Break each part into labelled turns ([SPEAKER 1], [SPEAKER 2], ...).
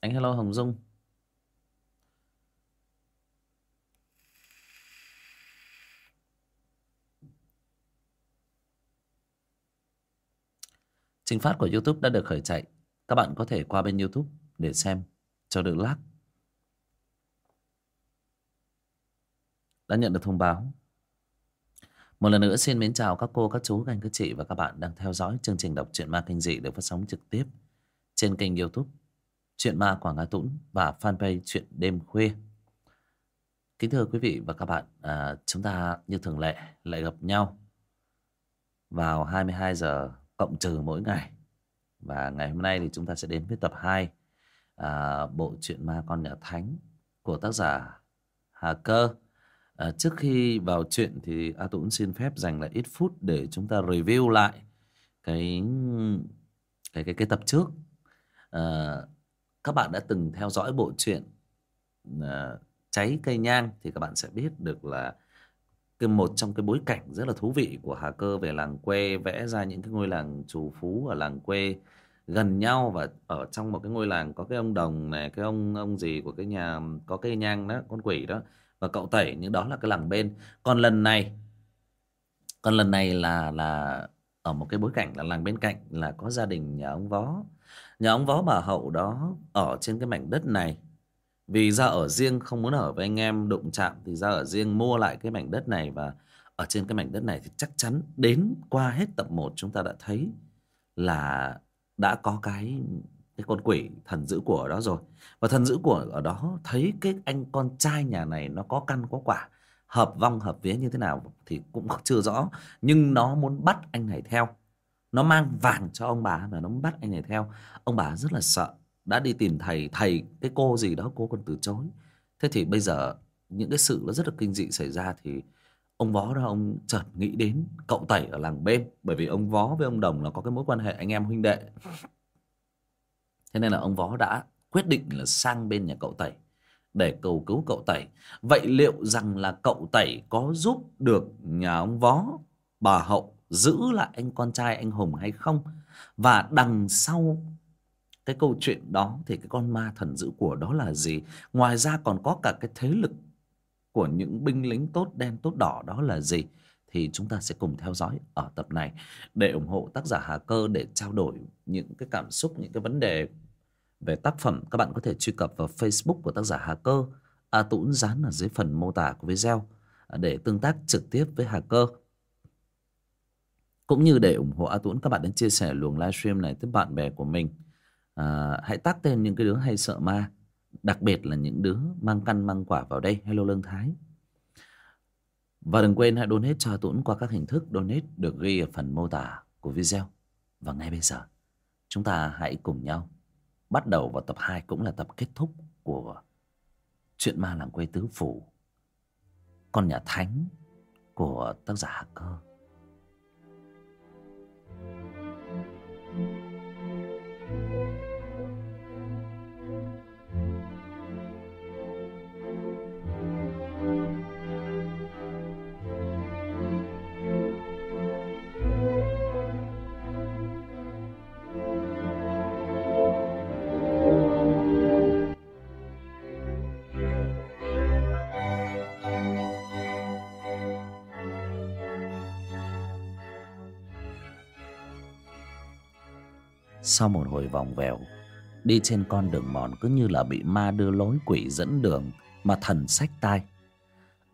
[SPEAKER 1] anh hello hồng dung. Trình phát của youtube đã được khởi chạy. Các bạn có thể qua bên youtube để xem cho được lát. đã nhận được thông báo. Một lần nữa xin mến chào các cô, các chú, các anh, các chị và các bạn đang theo dõi chương trình đọc truyện ma kinh dị được phát sóng trực tiếp trên kênh youtube. Chuyện ma Quảng Ngã Tũng và fanpage Chuyện Đêm Khuya. Kính thưa quý vị và các bạn, à, chúng ta như thường lệ lại gặp nhau vào 22 giờ cộng trừ mỗi ngày. Và ngày hôm nay thì chúng ta sẽ đến với tập 2 à, bộ truyện ma Con Nhà Thánh của tác giả Hà Cơ. À, trước khi vào chuyện thì A Tũng xin phép dành lại ít phút để chúng ta review lại cái cái cái cái tập trước. À, các bạn đã từng theo dõi bộ truyện à, cháy cây nhang thì các bạn sẽ biết được là cái một trong cái bối cảnh rất là thú vị của Hà Cơ về làng quê vẽ ra những cái ngôi làng trù phú ở làng quê gần nhau và ở trong một cái ngôi làng có cái ông đồng này cái ông ông gì của cái nhà có cây nhang đó con quỷ đó và cậu tẩy nhưng đó là cái làng bên. Còn lần này còn lần này là là ở một cái bối cảnh là làng bên cạnh là có gia đình nhà ông vó nhà ông vó bà hậu đó ở trên cái mảnh đất này. Vì ra ở riêng, không muốn ở với anh em đụng chạm, thì ra ở riêng mua lại cái mảnh đất này. Và ở trên cái mảnh đất này thì chắc chắn đến qua hết tập 1 chúng ta đã thấy là đã có cái cái con quỷ thần giữ của ở đó rồi. Và thần giữ của ở đó thấy cái anh con trai nhà này nó có căn có quả, hợp vong, hợp vía như thế nào thì cũng chưa rõ. Nhưng nó muốn bắt anh này theo nó mang vàng cho ông bà và nó bắt anh này theo. Ông bà rất là sợ. Đã đi tìm thầy thầy, cái cô gì đó, cô còn từ chối. Thế thì bây giờ những cái sự nó rất là kinh dị xảy ra thì ông vó đó, ông chợt nghĩ đến cậu tẩy ở làng bên. Bởi vì ông vó với ông đồng là có cái mối quan hệ anh em huynh đệ. Thế nên là ông vó đã quyết định là sang bên nhà cậu tẩy để cầu cứu cậu tẩy. Vậy liệu rằng là cậu tẩy có giúp được nhà ông vó bà hậu giữ lại anh con trai anh hùng hay không? Và đằng sau cái câu chuyện đó thì cái con ma thần giữ của đó là gì? Ngoài ra còn có cả cái thế lực của những binh lính tốt đen, tốt đỏ đó là gì? Thì chúng ta sẽ cùng theo dõi ở tập này để ủng hộ tác giả Hà Cơ để trao đổi những cái cảm xúc, những cái vấn đề về tác phẩm. Các bạn có thể truy cập vào Facebook của tác giả Hà Cơ, A Tũng dán ở dưới phần mô tả của video, để tương tác trực tiếp với Hà Cơ cũng như để ủng hộ A Tuấn các bạn đến chia sẻ luồng livestream này tới bạn bè của mình. À, hãy tắt tên những cái đứa hay sợ ma đặc biệt là những đứa mang căn mang quả vào đây. Hello lương thái. Và đừng quên hãy donate cho A Tuấn qua các hình thức donate được ghi ở phần mô tả của video. Và ngay bây giờ chúng ta hãy cùng nhau bắt đầu vào tập 2 cũng là tập kết thúc của chuyện ma làng quê tứ phủ con nhà thánh của tác giả Hà Cơ. Sau một hồi vòng vèo, đi trên con đường mòn cứ như là bị ma đưa lối quỷ dẫn đường mà thần sách tai.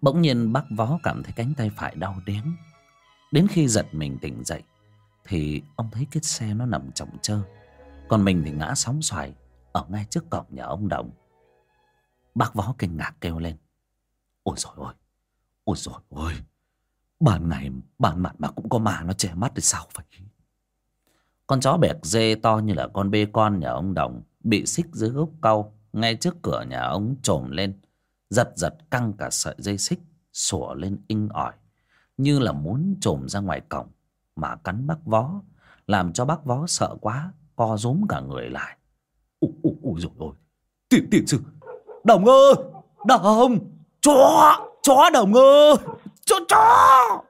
[SPEAKER 1] Bỗng nhiên bác vó cảm thấy cánh tay phải đau đớn. Đến khi giật mình tỉnh dậy, thì ông thấy cái xe nó nằm chồng chơ, còn mình thì ngã sóng xoài ở ngay trước cổng nhà ông đồng. Bác vó kinh ngạc kêu lên, ôi rồi ôi ôi rồi ôi ban ngày, ban mặt mà cũng có ma nó che mắt thì sao vậy? Con chó bẹt dê to như là con bê con nhà ông Đồng bị xích dưới gốc cau ngay trước cửa nhà ông trồm lên. Giật giật căng cả sợi dây xích, sủa lên inh ỏi, như là muốn trồm ra ngoài cổng mà cắn bác vó, làm cho bác vó sợ quá, co rúm cả người lại. Ui ui ui rồi ôi Tiện tiện sư. Đồng ơi, đồng, chó chó đồng ơi, chó chó.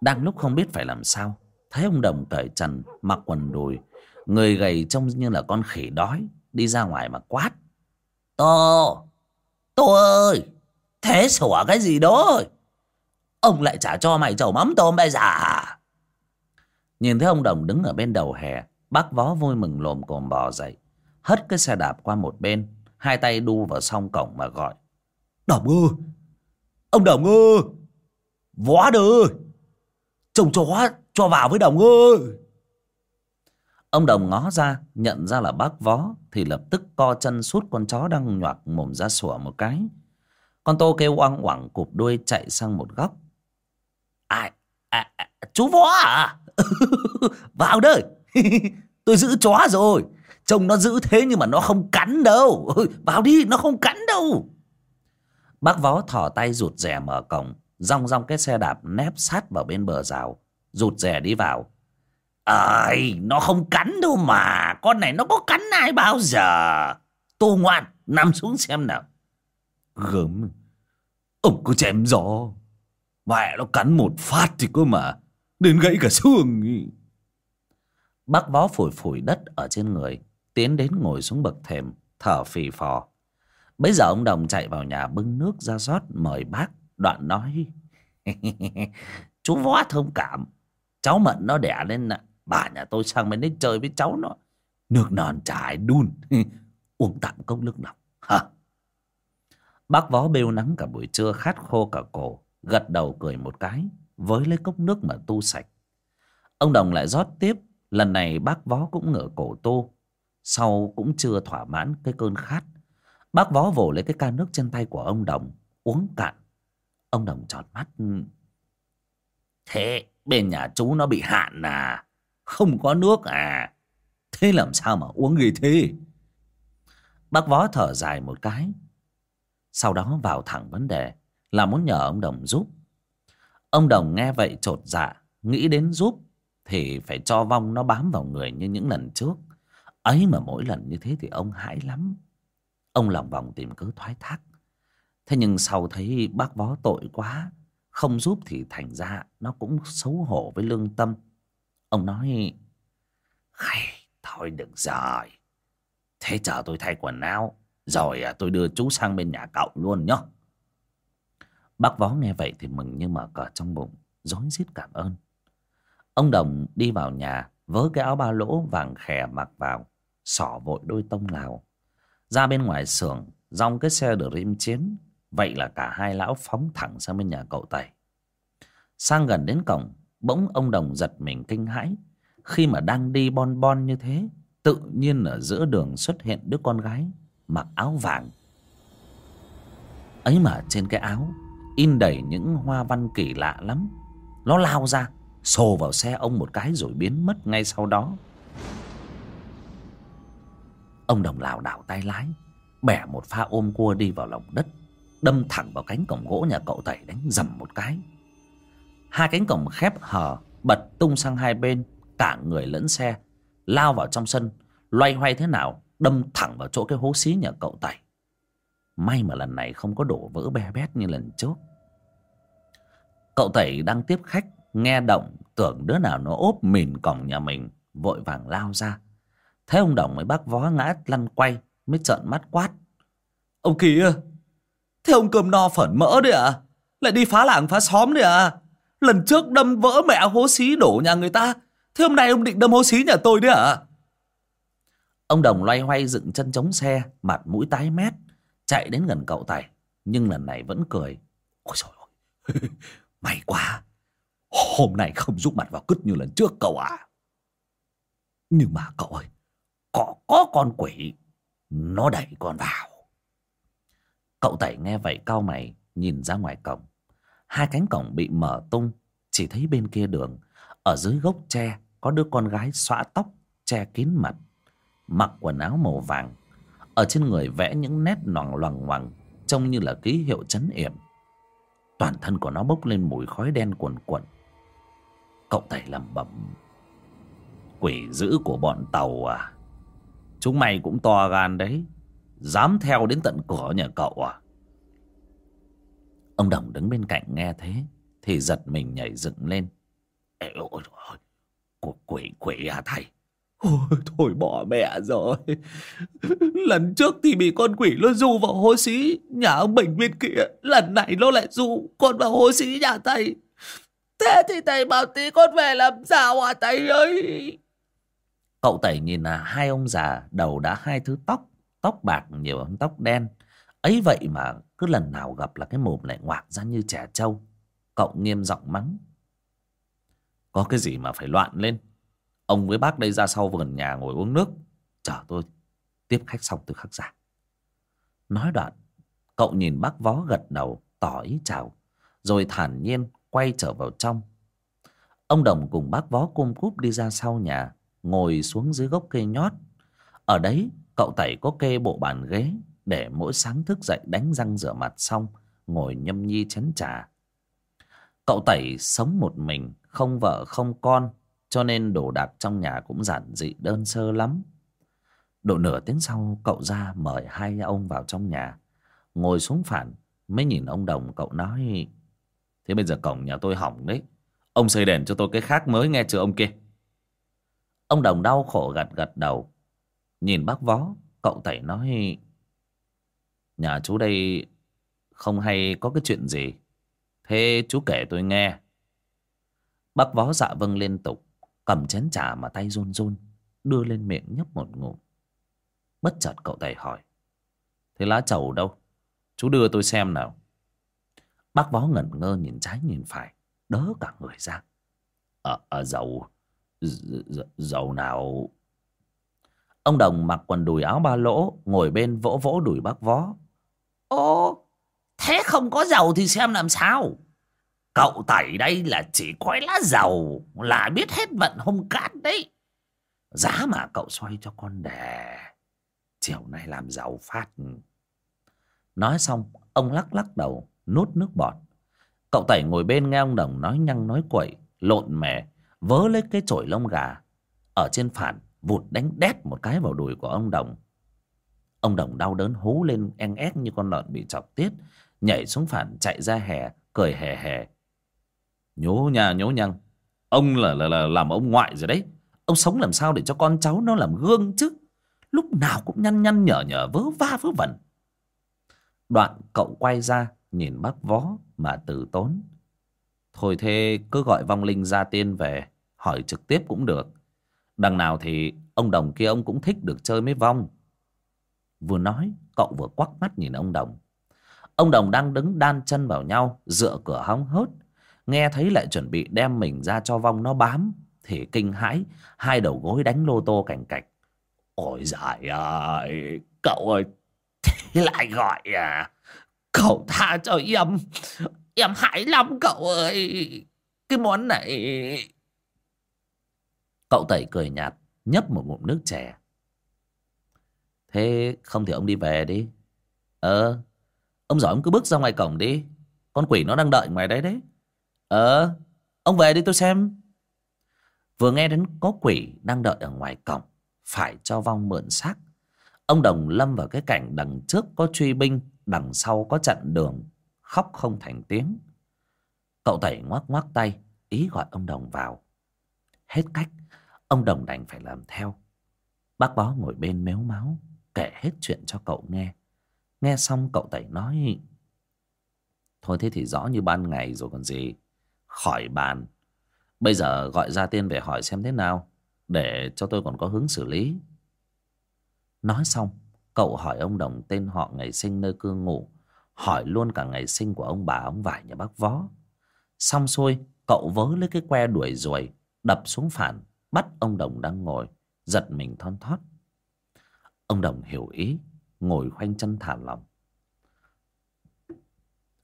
[SPEAKER 1] Đang lúc không biết phải làm sao thấy ông đồng cởi trần, mặc quần đùi, người gầy trông như là con khỉ đói, đi ra ngoài mà quát. Tô tô ơi, thế sủa cái gì đó? Ông lại trả cho mày chầu mắm tôm bây giờ à? nhìn thấy ông đồng đứng ở bên đầu hè, bác vó vui mừng lồm cồm bò dậy, hất cái xe đạp qua một bên, hai tay đu vào song cổng mà gọi. Đồng ơi ông đồng ơi vó ơi trông chó cho vào với đồng ơi. Ông đồng ngó ra nhận ra là bác vó thì lập tức co chân sút con chó đang nhoạc mồm ra sủa một cái. Con tô kêu oang oảng cụp đuôi chạy sang một góc. Ai à, à, chú võ à? Vào đây. Tôi giữ chó rồi. Trông nó giữ thế nhưng mà nó không cắn đâu. Vào đi nó không cắn đâu. Bác vó thỏ tay rụt rè mở cổng rong rong cái xe đạp nép sát vào bên bờ rào rụt rè đi vào. Ơi, nó không cắn đâu mà. Con này nó có cắn ai bao giờ? Tô ngoan, nằm xuống xem nào. Gớm. Ông cứ chém gió. Mẹ nó cắn một phát thì cơ mà. Đến gãy cả xương ý. bác vó phổi phổi đất ở trên người, tiến đến ngồi xuống bậc thềm, thở phì phò. Bấy giờ ông đồng chạy vào nhà bưng nước ra rót mời bác, đoạn nói. Chú võ thông cảm cháu mận nó đẻ lên bà nhà tôi sang bên đấy chơi với cháu nó. Nước non trải đun. Uống tạm cốc nước lọc. Hả bác vó bêu nắng cả buổi trưa, khát khô cả cổ, gật đầu cười một cái, với lấy cốc nước mà tu sạch. Ông đồng lại rót tiếp. Lần này bác vó cũng ngửa cổ tu sau cũng chưa thỏa mãn cái cơn khát. Bác vó vồ lấy cái ca nước trên tay của ông đồng, uống cạn. Ông đồng tròn mắt thế, bên nhà chú nó bị hạn à? Không có nước à? Thế làm sao mà uống gì thế? Bác vó thở dài một cái. Sau đó vào thẳng vấn đề, là muốn nhờ ông đồng giúp. Ông đồng nghe vậy trột dạ nghĩ đến giúp thì phải cho vong nó bám vào người như những lần trước. Ấy mà mỗi lần như thế thì ông hãi lắm. Ông lòng vòng tìm cớ thoái thác. Thế nhưng sau thấy bác vó tội quá không giúp thì thành ra nó cũng xấu hổ với lương tâm. Ông nói, hay, thôi được rồi thế chờ tôi thay quần áo, rồi à, tôi đưa chú sang bên nhà cậu luôn nhá. Bác vó nghe vậy thì mừng như mở cờ trong bụng, rối rít cảm ơn. Ông đồng đi vào nhà, vớ cái áo ba lỗ vàng khè mặc vào xỏ vội đôi tông lào. Ra bên ngoài xưởng, dòng cái xe dream chiến vậy là cả hai lão phóng thẳng sang bên nhà cậu tẩy sang gần đến cổng, bỗng ông đồng giật mình kinh hãi. Khi mà đang đi bon bon như thế, tự nhiên ở giữa đường xuất hiện đứa con gái mặc áo vàng. Ấy mà trên cái áo, in đầy những hoa văn kỳ lạ lắm. Nó lao ra xô vào xe ông một cái rồi biến mất ngay sau đó. Ông đồng lảo đảo tay lái, bẻ một pha ôm cua đi vào lòng đất đâm thẳng vào cánh cổng gỗ nhà cậu tẩy đánh dầm một cái. Hai cánh cổng khép hờ, bật tung sang hai bên, cả người lẫn xe lao vào trong sân, loay hoay thế nào, đâm thẳng vào chỗ cái hố xí nhà cậu tẩy. May mà lần này không có đổ vỡ be bét như lần trước. Cậu tẩy đang tiếp khách, nghe động tưởng đứa nào nó ốp mìn cổng nhà mình, vội vàng lao ra. Thấy ông đồng với bác vó ngã lăn quay, mới trợn mắt quát. Ông kìa thế ông cơm no phởn mỡ đấy à lại đi phá làng, phá xóm đấy à lần trước đâm vỡ mẹ hố xí đổ nhà người ta, thế hôm nay ông định đâm hố xí nhà tôi đấy à ông đồng loay hoay dựng chân chống xe, mặt mũi tái mét, chạy đến gần cậu tài, nhưng lần này vẫn cười. Ôi trời ơi, may quá. Hôm nay không rút mặt vào cứt như lần trước cậu à nhưng mà cậu ơi, có có con quỷ, nó đẩy con vào cậu tẩy nghe vậy cau mày, nhìn ra ngoài cổng. Hai cánh cổng bị mở tung, chỉ thấy bên kia đường. Ở dưới gốc tre, có đứa con gái xõa tóc, che kín mặt, mặc quần áo màu vàng. Ở trên người vẽ những nét noằng loằng ngoằng, trông như là ký hiệu chấn yểm. Toàn thân của nó bốc lên mùi khói đen cuồn cuộn. Cậu tẩy lẩm bẩm, quỷ dữ của bọn tàu à? Chúng mày cũng to gan đấy dám theo đến tận cửa nhà cậu à? Ông đồng đứng bên cạnh nghe thế thì giật mình nhảy dựng lên. Ê, ôi, ôi, quỷ quỷ à thầy?
[SPEAKER 2] Ôi, thôi bỏ mẹ rồi. Lần trước thì bị con quỷ nó du vào hố xí Nhà ông Bình bên kia. Lần này nó lại du con vào hố xí nhà thầy. Thế thì thầy bảo tí con về làm sao à thầy ơi?
[SPEAKER 1] Cậu tẩy nhìn là hai ông già Đầu đã hai thứ tóc. Tóc bạc, nhiều hơn tóc đen. Ấy vậy mà cứ lần nào gặp là cái mồm lại ngoạc ra như trẻ trâu. Cậu nghiêm giọng mắng. Có cái gì mà phải loạn lên? Ông với bác đây ra sau vườn nhà ngồi uống nước. Chờ tôi tiếp khách xong tôi khắc giả. Nói đoạn, cậu nhìn bác vó gật đầu, tỏ ý chào, rồi thản nhiên quay trở vào trong. Ông đồng cùng bác vó cung cúp đi ra sau nhà, ngồi xuống dưới gốc cây nhót. Ở đấy cậu tẩy có kê bộ bàn ghế, để mỗi sáng thức dậy đánh răng rửa mặt xong, ngồi nhâm nhi chén trà. Cậu tẩy sống một mình, không vợ, không con, cho nên đồ đạc trong nhà cũng giản dị đơn sơ lắm. Độ nửa tiếng sau, cậu ra mời hai ông vào trong nhà. Ngồi xuống phản, mới nhìn ông đồng, cậu nói, thế bây giờ cổng nhà tôi hỏng đấy. Ông xây đèn cho tôi cái khác mới nghe chưa ông kia? Ông đồng đau khổ gật gật đầu nhìn bác vó cậu tẩy nói Nhà chú đây không hay có cái chuyện gì. Thế chú kể tôi nghe. Bác vó dạ vâng liên tục, cầm chén trà mà tay run run, đưa lên miệng nhấp một ngụm. Bất chợt cậu tẩy hỏi. Thế lá trầu đâu? Chú đưa tôi xem nào. Bác vó ngẩn ngơ nhìn trái nhìn phải, đỡ cả người ra. Ở, ở dầu, dầu nào... Ông Đồng mặc quần đùi áo ba lỗ, ngồi bên vỗ vỗ đùi bác vó.
[SPEAKER 2] Ô, thế không có dầu thì xem làm sao? Cậu tẩy đây là chỉ quay lá dầu là biết hết vận hung cát đấy. Giá mà cậu xoay cho con đẻ. Chiều nay làm giàu phát.
[SPEAKER 1] Nói xong, ông lắc lắc đầu, nuốt nước bọt. Cậu tẩy ngồi bên nghe ông Đồng nói nhăng nói quậy, lộn mè, vớ lấy cái chổi lông gà. Ở trên phản, vụt đánh đét một cái vào đùi của ông Đồng. Ông Đồng đau đớn hú lên en ép như con lợn bị chọc tiết. Nhảy xuống phản chạy ra hè, cười hề hề. Nhố nhà nhố nhăng. Ông là, là, là làm ông ngoại rồi đấy. Ông sống làm sao để cho con cháu nó làm gương chứ. Lúc nào cũng nhăn nhăn nhở nhở vớ va vớ vẩn. Đoạn cậu quay ra nhìn bác vó mà từ tốn. Thôi thế cứ gọi vong linh ra tiên về hỏi trực tiếp cũng được. Đằng nào thì ông đồng kia ông cũng thích được chơi mấy vong. Vừa nói, cậu vừa quắc mắt nhìn ông Đồng. Ông Đồng đang đứng đan chân vào nhau, Dựa cửa hóng hớt. Nghe thấy lại chuẩn bị đem mình ra cho vong nó bám, Thì kinh hãi, Hai đầu gối đánh lô tô cảnh cạch. Ôi giời ơi, Cậu ơi, Thế lại gọi à? Cậu tha cho em Em hãi lắm cậu ơi. Cái món này Cậu tẩy cười nhạt, Nhấp một ngụm nước chè. Thế không thì ông đi về đi. Ờ Ông giỏi ông cứ bước ra ngoài cổng đi. Con quỷ nó đang đợi ngoài đấy đấy. Ờ Ông về đi tôi xem. Vừa nghe đến có quỷ đang đợi ở ngoài cổng, Phải cho vong mượn xác. Ông Đồng lâm vào cái cảnh đằng trước có truy binh, Đằng sau có chặn đường, Khóc không thành tiếng. Cậu tẩy ngoắc ngoắc tay, Ý gọi ông Đồng vào. Hết cách. Ông Đồng đành phải làm theo. Bác bó ngồi bên méo máu, kể hết chuyện cho cậu nghe. Nghe xong cậu tẩy nói, thôi thế thì rõ như ban ngày rồi còn gì. Khỏi bàn. Bây giờ gọi ra tên về hỏi xem thế nào, để cho tôi còn có hướng xử lý. Nói xong, cậu hỏi ông đồng tên họ ngày sinh nơi cư ngụ, hỏi luôn cả ngày sinh của ông bà, ông vải nhà bác vó. Xong xuôi, cậu vớ lấy cái que đuổi ruồi, đập xuống phản bắt ông đồng đang ngồi giật mình thon thót. Ông Đồng hiểu ý Ngồi khoanh chân thả lòng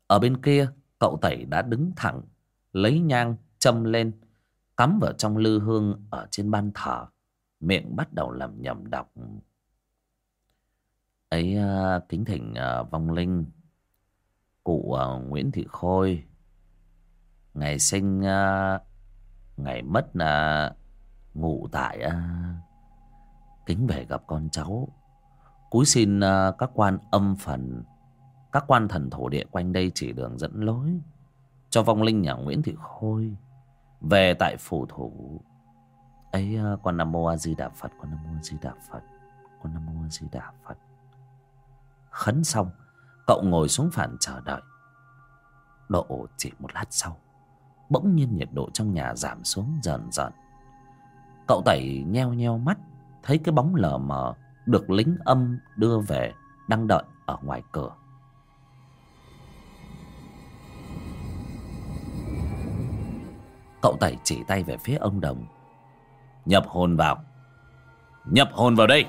[SPEAKER 1] Ở bên kia Cậu Tẩy đã đứng thẳng Lấy nhang châm lên Cắm vào trong lư hương Ở trên ban thờ. Miệng bắt đầu làm nhầm đọc. Ấy uh, kính thỉnh uh, vong linh cụ uh, Nguyễn Thị Khôi. Ngày sinh ngày mất là ngủ tại à, kính về gặp con cháu. Cúi xin à, các quan âm phần các quan thần thổ địa quanh đây chỉ đường dẫn lối cho vong linh nhà nguyễn thị khôi về tại phủ thủ. Ấy ờ, con nam mô a di đà phật con nam mô a di đà phật con nam mô a di đà phật. Khấn xong cậu ngồi xuống phản chờ đợi. Độ chỉ một lát sau bỗng nhiên nhiệt độ trong nhà giảm xuống dần dần cậu tẩy nheo nheo mắt, thấy cái bóng lờ mờ được lính âm đưa về đang đợi ở ngoài cửa. Cậu tẩy chỉ tay về phía ông đồng. Nhập hồn vào. Nhập hồn vào đây.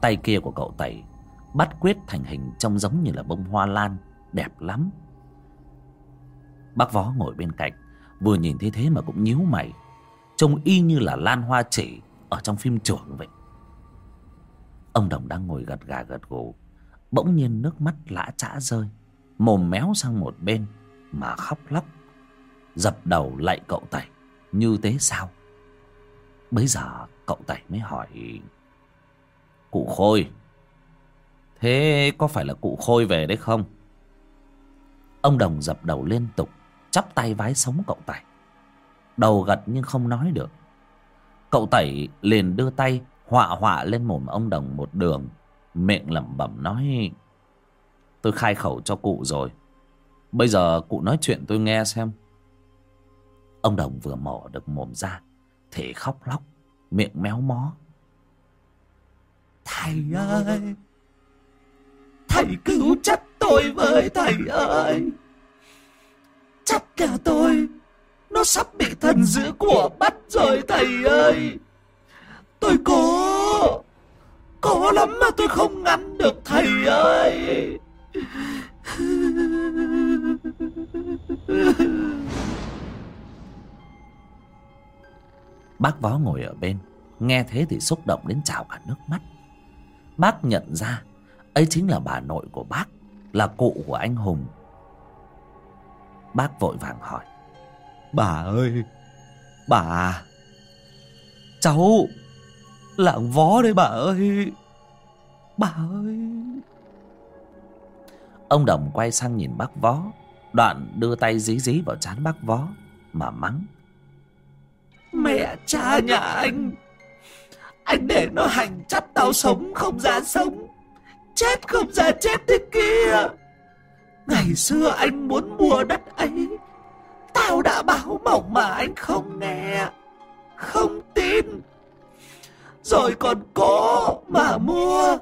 [SPEAKER 1] Tay kia của cậu tẩy bắt quyết thành hình trông giống như là bông hoa lan, đẹp lắm. Bác vó ngồi bên cạnh vừa nhìn thấy thế mà cũng nhíu mày. Trông y như là lan hoa chỉ ở trong phim chuồng vậy. Ông đồng đang ngồi gật gà gật gù. Bỗng nhiên nước mắt lã chã rơi. Mồm méo sang một bên mà khóc lóc. Dập đầu lạy cậu tẩy. Như thế sao? Bấy giờ cậu tẩy mới hỏi. Cụ khôi. Thế có phải là cụ khôi về đấy không? Ông đồng dập đầu liên tục chắp tay vái sống cậu tẩy. Đầu gật nhưng không nói được. Cậu tẩy liền đưa tay họa họa lên mồm ông đồng một đường, miệng lẩm bẩm nói, tôi khai khẩu cho cụ rồi. Bây giờ cụ nói chuyện tôi nghe xem. Ông đồng vừa mỏ được mồm ra, thì khóc lóc, miệng méo mó.
[SPEAKER 2] Thầy ơi, thầy cứu chất tôi với thầy ơi chắc cả tôi. Nó sắp bị thần dữ của bắt rồi, thầy ơi. Tôi cố cố lắm mà tôi không ngăn được, thầy ơi.
[SPEAKER 1] Bác vó ngồi ở bên, nghe thế thì xúc động đến trào cả nước mắt. Bác nhận ra, ấy chính là bà nội của bác, là cụ của anh hùng bác vội vàng hỏi.
[SPEAKER 3] Bà ơi Bà Cháu Lạng vó đấy bà ơi. Bà ơi.
[SPEAKER 1] Ông đồng quay sang nhìn bác vó đoạn đưa tay dí dí vào trán bác vó mà mắng.
[SPEAKER 2] Mẹ cha nhà anh anh để nó hành chắc tao sống không ra sống. Chết không ra chết thế kia ngày xưa anh muốn mua đất ấy. Tao đã báo mộng mà anh không nghe không tin. Rồi còn cố mà mua.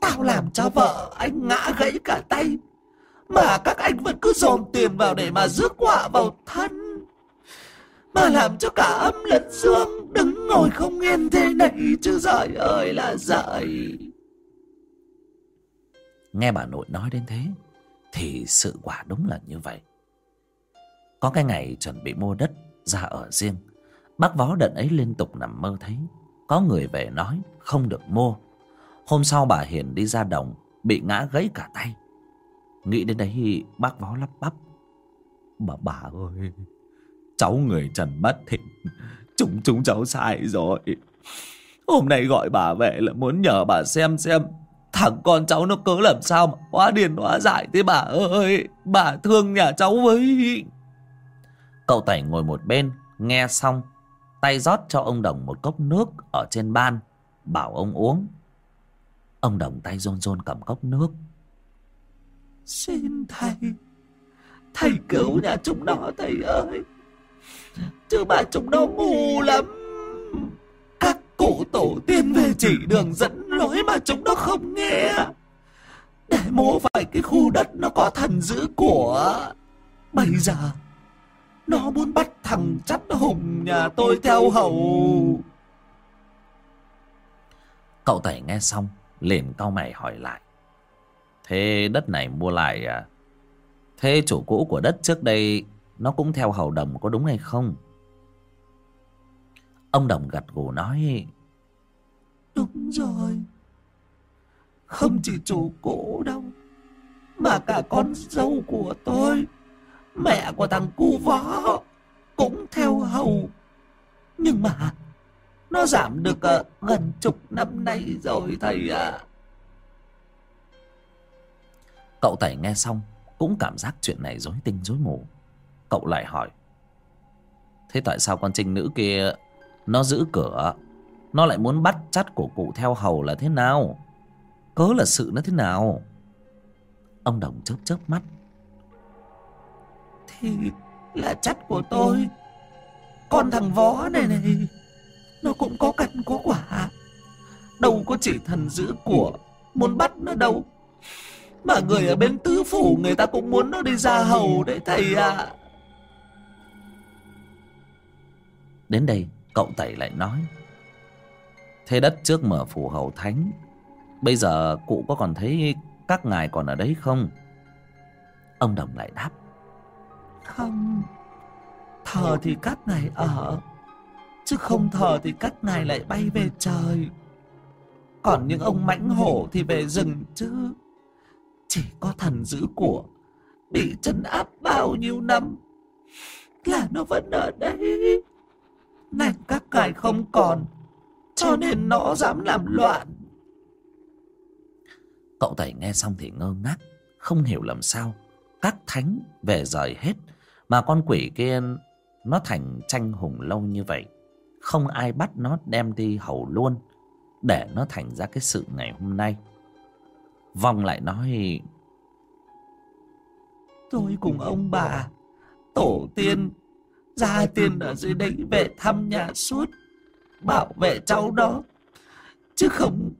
[SPEAKER 2] Tao làm cho vợ anh ngã gãy cả tay. Mà các anh vẫn cứ dồn tiền vào để mà rước họa vào thân. Mà làm cho cả âm lẫn dương đứng ngồi không yên thế này chứ giời ơi là giời.
[SPEAKER 1] Nghe bà nội nói đến thế thì sự quả đúng là như vậy. Có cái ngày chuẩn bị mua đất ra ở riêng bác vó đợt ấy liên tục nằm mơ thấy có người về nói không được mua. Hôm sau bà hiền đi ra đồng bị ngã gãy cả tay. Nghĩ đến đấy bác vó lắp bắp.
[SPEAKER 3] Bà bà ơi Cháu người trần mất thịnh, Chúng chúng cháu sai rồi. Hôm nay gọi bà về là muốn nhờ bà xem xem Thằng con cháu nó cớ làm sao mà hóa điền hóa giải thế bà ơi? Bà thương nhà cháu với.
[SPEAKER 1] Cậu tẩy ngồi một bên, nghe xong, tay rót cho ông đồng một cốc nước ở trên ban, bảo ông uống. Ông đồng tay rôn rôn cầm cốc nước.
[SPEAKER 2] Xin thầy Thầy cứu nhà chúng nó thầy ơi. Chứ bà chúng nó ngu lắm cổ cụ tổ tiên về chỉ đường dẫn, lối mà chúng nó không nghe. Để mua phải cái khu đất nó có thần giữ của Bây giờ. Nó muốn bắt thằng chắt hùng nhà tôi theo hầu.
[SPEAKER 1] Cậu tẩy nghe xong, liền cau mày hỏi lại. Thế đất này mua lại à? Thế chủ cũ của đất trước đây nó cũng theo hầu đồng có đúng hay không? Ông đồng gật gù nói
[SPEAKER 2] Đúng rồi. Không chỉ chủ cũ đâu Mà cả con dâu của tôi Mẹ của thằng cu võ Cũng theo hầu. Nhưng mà Nó giảm được uh, gần chục năm nay rồi thầy ạ. À.
[SPEAKER 1] cậu tẩy nghe xong cũng cảm giác chuyện này rối tinh rối mù. Cậu lại hỏi Thế tại sao con trinh nữ kia Nó giữ cửa. Nó lại muốn bắt chắt của cụ theo hầu là thế nào? Cớ là sự nó thế nào? Ông Đồng chớp chớp mắt.
[SPEAKER 3] Thì là chắt của tôi. Con thằng võ này này Nó cũng có cặn có quả. Đâu có chỉ thần giữ của Muốn bắt nó đâu. Mà người ở bên tứ phủ Người ta cũng muốn nó đi ra hầu đấy thầy ạ. À.
[SPEAKER 1] Đến đây cậu Tẩy lại nói. Thế đất trước mở phủ hầu thánh. Bây giờ cụ có còn thấy các ngài còn ở đấy không? Ông Đồng lại đáp.
[SPEAKER 3] Không. Thờ thì các ngài ở, Chứ không thờ thì các ngài lại bay về trời. Còn những ông mãnh hổ thì về rừng chứ. Chỉ có thần giữ của Bị trấn áp bao nhiêu năm Là nó vẫn ở đây. Này các ngài không còn Cho nên nó dám làm loạn.
[SPEAKER 1] Cậu Tẩy nghe xong thì ngơ ngác Không hiểu làm sao. Các thánh về rời hết Mà con quỷ kia Nó thành tranh hùng lâu như vậy. Không ai bắt nó đem đi hầu luôn Để nó thành ra cái sự ngày hôm nay. Vong lại nói
[SPEAKER 3] Tôi cùng ông bà Tổ tiên Gia tiên ở dưới đây về thăm nhà suốt Bảo vệ cháu đó. Chứ không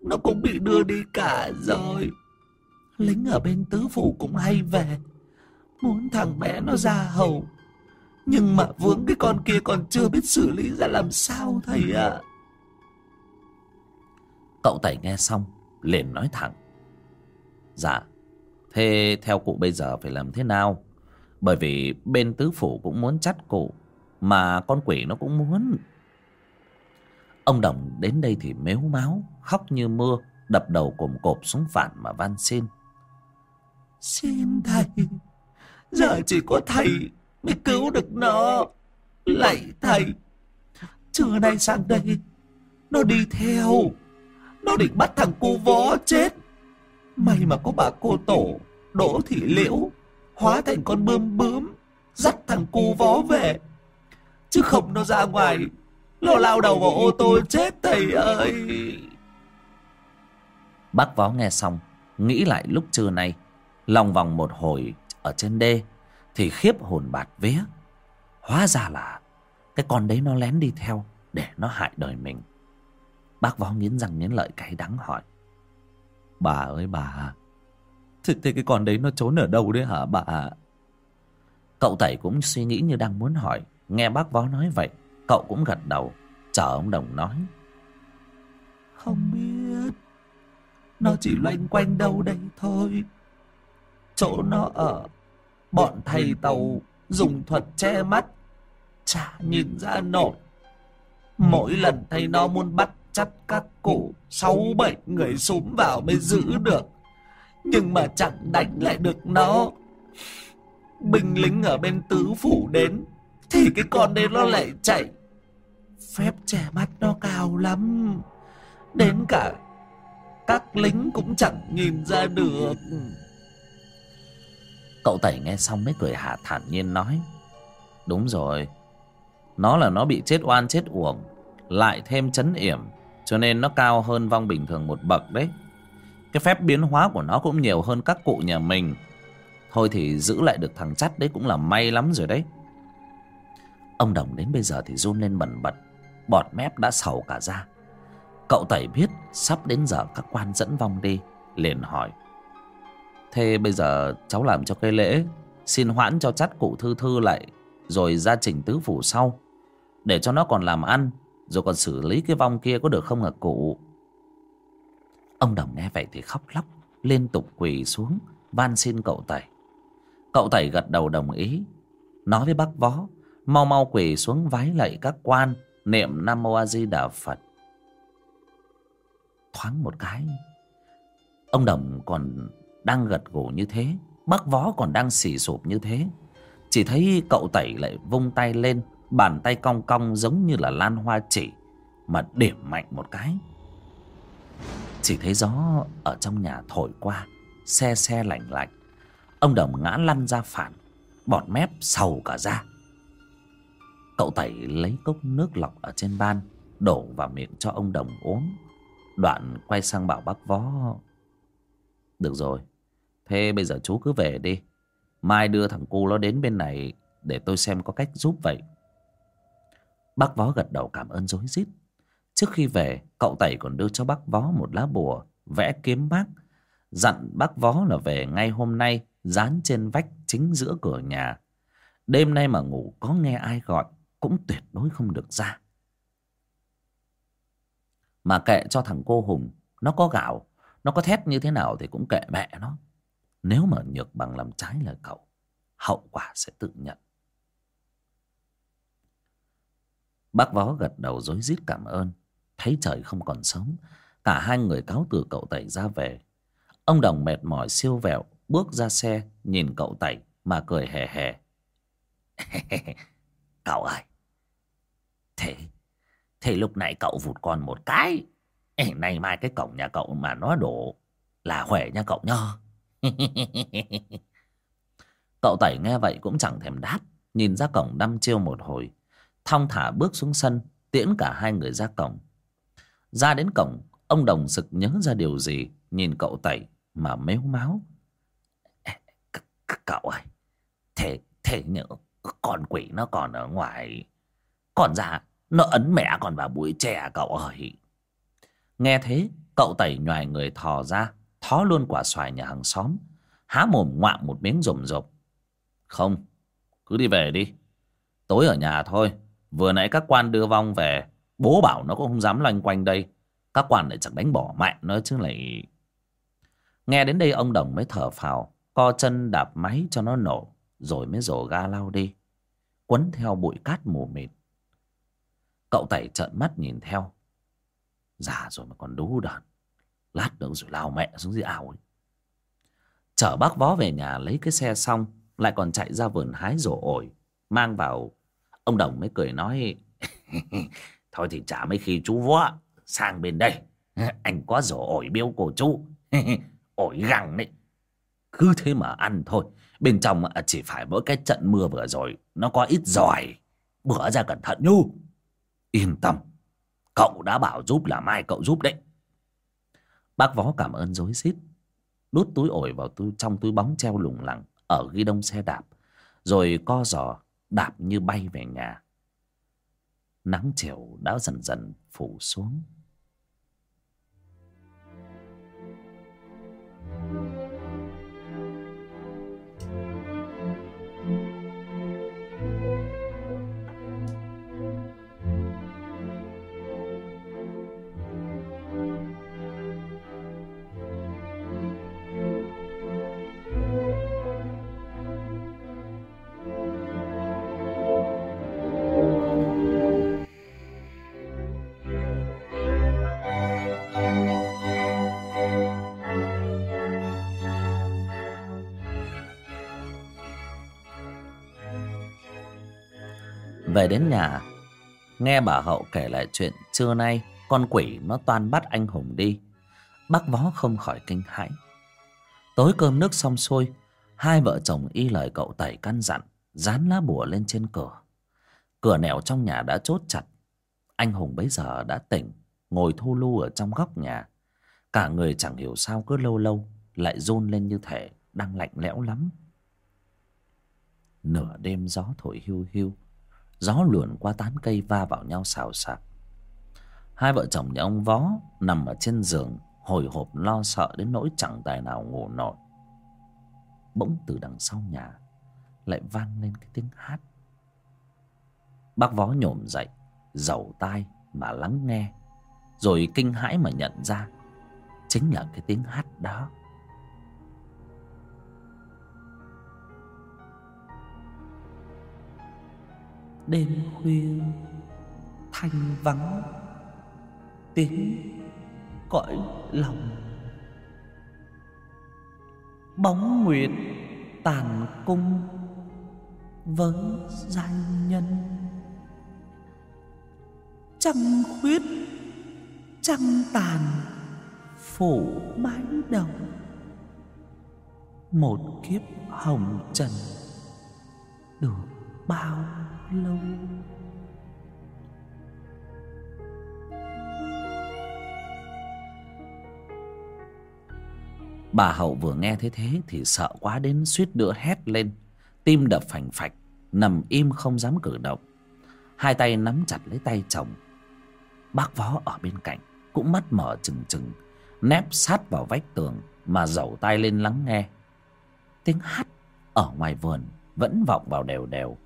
[SPEAKER 3] Nó cũng bị đưa đi cả rồi. Lính ở bên tứ phủ cũng hay về. Muốn thằng bé nó ra hầu. Nhưng mà vướng cái con kia còn chưa biết xử lý ra làm sao thầy ạ. À.
[SPEAKER 1] Cậu Tẩy nghe xong liền nói thẳng. Dạ Thế theo cụ bây giờ phải làm thế nào bởi vì bên tứ phủ cũng muốn chắt cụ, Mà con quỷ nó cũng muốn. Ông Đồng đến đây thì mếu máu, Khóc như mưa, Đập đầu cồm cộp xuống phản mà van xin.
[SPEAKER 3] Xin thầy, Giờ chỉ có thầy Mới cứu được nó. Lạy thầy, Trưa nay sang đây, Nó đi theo. Nó định bắt thằng cu vó chết. May mà có bà cô tổ, Đỗ thị liễu Hóa thành con bươm bướm, Dắt thằng cu vó về. Chứ không nó ra ngoài, Nó lao đầu vào ô tô chết thầy ơi.
[SPEAKER 1] Bác vó nghe xong, Nghĩ lại lúc trưa nay, Lòng vòng một hồi ở trên đê, Thì khiếp hồn bạt vía. Hóa ra là Cái con đấy nó lén đi theo Để nó hại đời mình. Bác vó nghiến răng nghiến lợi cay đắng hỏi. Bà ơi bà Thế, thế cái con đấy nó trốn ở đâu đấy hả bà? Cậu Tẩy cũng suy nghĩ như đang muốn hỏi. Nghe bác vó nói vậy Cậu cũng gật đầu. Chờ ông Đồng nói.
[SPEAKER 3] Không biết. Nó chỉ loanh quanh đâu đây thôi. Chỗ nó ở Bọn thầy tàu Dùng thuật che mắt Chả nhìn ra nổi. Mỗi lần thầy nó muốn bắt chắt các cụ Sáu bảy người súng vào mới giữ được. Nhưng mà chẳng đánh lại được nó. Binh lính ở bên tứ phủ đến, Thì cái con đấy nó lại chạy. Phép che mắt nó cao lắm. Đến cả Các lính cũng chẳng nhìn ra được.
[SPEAKER 1] Cậu Tẩy nghe xong mới cười hạ thản nhiên nói, Đúng rồi, Nó là nó bị chết oan chết uổng, Lại thêm chấn yểm, Cho nên nó cao hơn vong bình thường một bậc đấy. Cái phép biến hóa của nó cũng nhiều hơn các cụ nhà mình. Thôi thì giữ lại được thằng chắt đấy cũng là may lắm rồi đấy. Ông Đồng đến bây giờ thì run lên bẩn bật. Bọt mép đã sầu cả ra. Cậu Tẩy biết sắp đến giờ các quan dẫn vong đi, Liền hỏi. Thế bây giờ cháu làm cho cái lễ, Xin hoãn cho chắt cụ thư thư lại, Rồi ra trình tứ phủ sau. Để cho nó còn làm ăn, Rồi còn xử lý cái vong kia có được không hả cụ? Ông Đồng nghe vậy thì khóc lóc, Liên tục quỳ xuống, Van xin cậu Tẩy Cậu Tẩy gật đầu đồng ý. Nói với bác vó, Mau mau quỳ xuống vái lạy các quan, Niệm Nam Mô A Di Đà Phật. Thoáng một cái, Ông Đồng còn đang gật gù như thế, bác vó còn đang xì sụp như thế. Chỉ thấy cậu tẩy lại vung tay lên, bàn tay cong cong giống như là lan hoa chỉ, mà điểm mạnh một cái chỉ thấy gió ở trong nhà thổi qua, xe xe lạnh lạnh. Ông đồng ngã lăn ra phản, bọt mép sầu cả ra cậu tẩy lấy cốc nước lọc ở trên ban, đổ vào miệng cho ông đồng uống. Đoạn quay sang bảo bác vó được rồi, thế bây giờ chú cứ về đi. Mai đưa thằng cu nó đến bên này để tôi xem có cách giúp vậy. Bác vó gật đầu cảm ơn rối rít trước khi về, cậu tẩy còn đưa cho bác vó một lá bùa, vẽ kiếm bác. Dặn bác vó là về ngay hôm nay, dán trên vách chính giữa cửa nhà. Đêm nay mà ngủ, có nghe ai gọi, cũng tuyệt đối không được ra. Mà kệ cho thằng cô hùng, nó có gạo, nó có thét như thế nào thì cũng kệ mẹ nó. Nếu mà nhược bằng làm trái lời cậu, hậu quả sẽ tự nhận. Bác vó gật đầu rối rít cảm ơn thấy trời không còn sớm cả hai người cáo từ cậu tẩy ra về. Ông đồng mệt mỏi siêu vẹo bước ra xe nhìn cậu tẩy mà cười hề hề.
[SPEAKER 2] Cậu ơi! Thế thế lúc nãy cậu vụt con một cái. Ê, nay mai cái cổng nhà cậu mà nó đổ là khỏe nha cậu nhá.
[SPEAKER 1] Cậu tẩy nghe vậy cũng chẳng thèm đáp nhìn ra cổng đăm chiêu một hồi. Thong thả bước xuống sân tiễn cả hai người ra cổng ra đến cổng, ông đồng sực nhớ ra điều gì, nhìn cậu tẩy mà mếu máo
[SPEAKER 2] cậu ơi thế thế nhớ con quỷ nó còn ở ngoài. Còn ra nó ấn mẹ còn vào bụi tre à cậu ơi.
[SPEAKER 1] Nghe thế, cậu tẩy nhoài người thò ra, thó luôn quả xoài nhà hàng xóm, há mồm ngoạm một miếng rồm rộp. Không, cứ đi về đi. Tối ở nhà thôi, vừa nãy các quan đưa vong về bố bảo nó cũng không dám loanh quanh đây. Các quan lại chẳng đánh bỏ mẹ nó chứ lại nghe đến đây ông đồng mới thở phào, co chân đạp máy cho nó nổ, rồi mới rổ ga lao đi, quấn theo bụi cát mù mịt. Cậu tẩy trợn mắt nhìn theo. Già rồi mà còn đú đợt lát nữa rồi lao mẹ xuống dưới ao ấy. Chở bác vó về nhà lấy cái xe xong, lại còn chạy ra vườn hái rổ ổi, mang vào. Ông đồng mới cười nói
[SPEAKER 2] thôi thì chả mấy khi chú võ sang bên đây. Anh có rổ ổi biếu của chú. Ổi găng đấy. Cứ thế mà ăn thôi. Bên trong chỉ phải mỗi cái trận mưa vừa rồi nó có ít giỏi. Bữa ra cẩn thận nhu. Yên tâm. Cậu đã bảo giúp là mai cậu giúp đấy.
[SPEAKER 1] Bác vó cảm ơn rối rít. Đút túi ổi vào túi trong túi bóng treo lủng lẳng ở ghi đông xe đạp. Rồi co giò đạp như bay về nhà nắng chiều đã dần dần phủ xuống. Về đến nhà, nghe bà hậu kể lại chuyện trưa nay, con quỷ nó toan bắt anh hùng đi. Bác vó không khỏi kinh hãi. Tối cơm nước xong xuôi, hai vợ chồng y lời cậu tẩy căn dặn, dán lá bùa lên trên cửa. Cửa nẻo trong nhà đã chốt chặt. Anh hùng bấy giờ đã tỉnh, ngồi thu lu ở trong góc nhà. Cả người chẳng hiểu sao cứ lâu lâu, lại run lên như thể đang lạnh lẽo lắm. Nửa đêm gió thổi hưu hưu gió luồn qua tán cây va vào nhau xào xạc. Hai vợ chồng nhà ông vó nằm ở trên giường, hồi hộp lo sợ đến nỗi chẳng tài nào ngủ nổi. Bỗng từ đằng sau nhà lại vang lên cái tiếng hát. Bác vó nhổm dậy giầu tai mà lắng nghe, rồi kinh hãi mà nhận ra chính là cái tiếng hát đó. Đêm khuya thanh vắng. Tiếng cõi lòng bóng nguyệt tàn cung với danh nhân. Trăng khuyết, trăng tàn phủ mái đồng. Một kiếp hồng trần được bao lâu. Bà Hậu vừa nghe thế thế thì sợ quá đến suýt nữa hét lên. Tim đập phành phạch, Nằm im không dám cử động. Hai tay nắm chặt lấy tay chồng. Bác vó ở bên cạnh Cũng mắt mở trừng trừng, Nép sát vào vách tường Mà dẩu tay lên lắng nghe. Tiếng hát ở ngoài vườn Vẫn vọng vào đều đều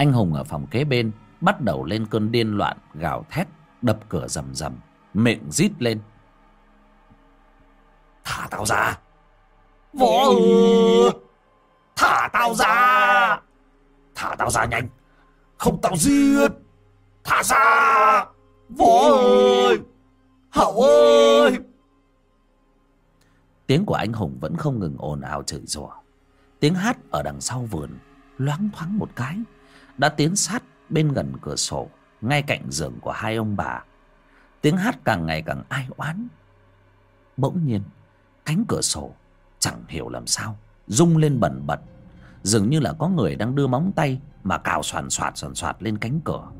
[SPEAKER 1] anh hùng ở phòng kế bên bắt đầu lên cơn điên loạn gào thét đập cửa rầm rầm miệng rít lên.
[SPEAKER 2] Thả tao ra! Võ ơi thả tao ra! Thả tao ra nhanh! Không tao giết! Thả ra! Võ ơi hậu ơi!
[SPEAKER 1] Tiếng của anh hùng vẫn không ngừng ồn ào chửi rủa. Tiếng hát ở đằng sau vườn loáng thoáng một cái đã tiến sát bên gần cửa sổ, ngay cạnh giường của hai ông bà. Tiếng hát càng ngày càng ai oán. Bỗng nhiên, cánh cửa sổ chẳng hiểu làm sao, rung lên bần bật. Dường như là có người đang đưa móng tay mà cào soàn soạt soàn soạt lên cánh cửa.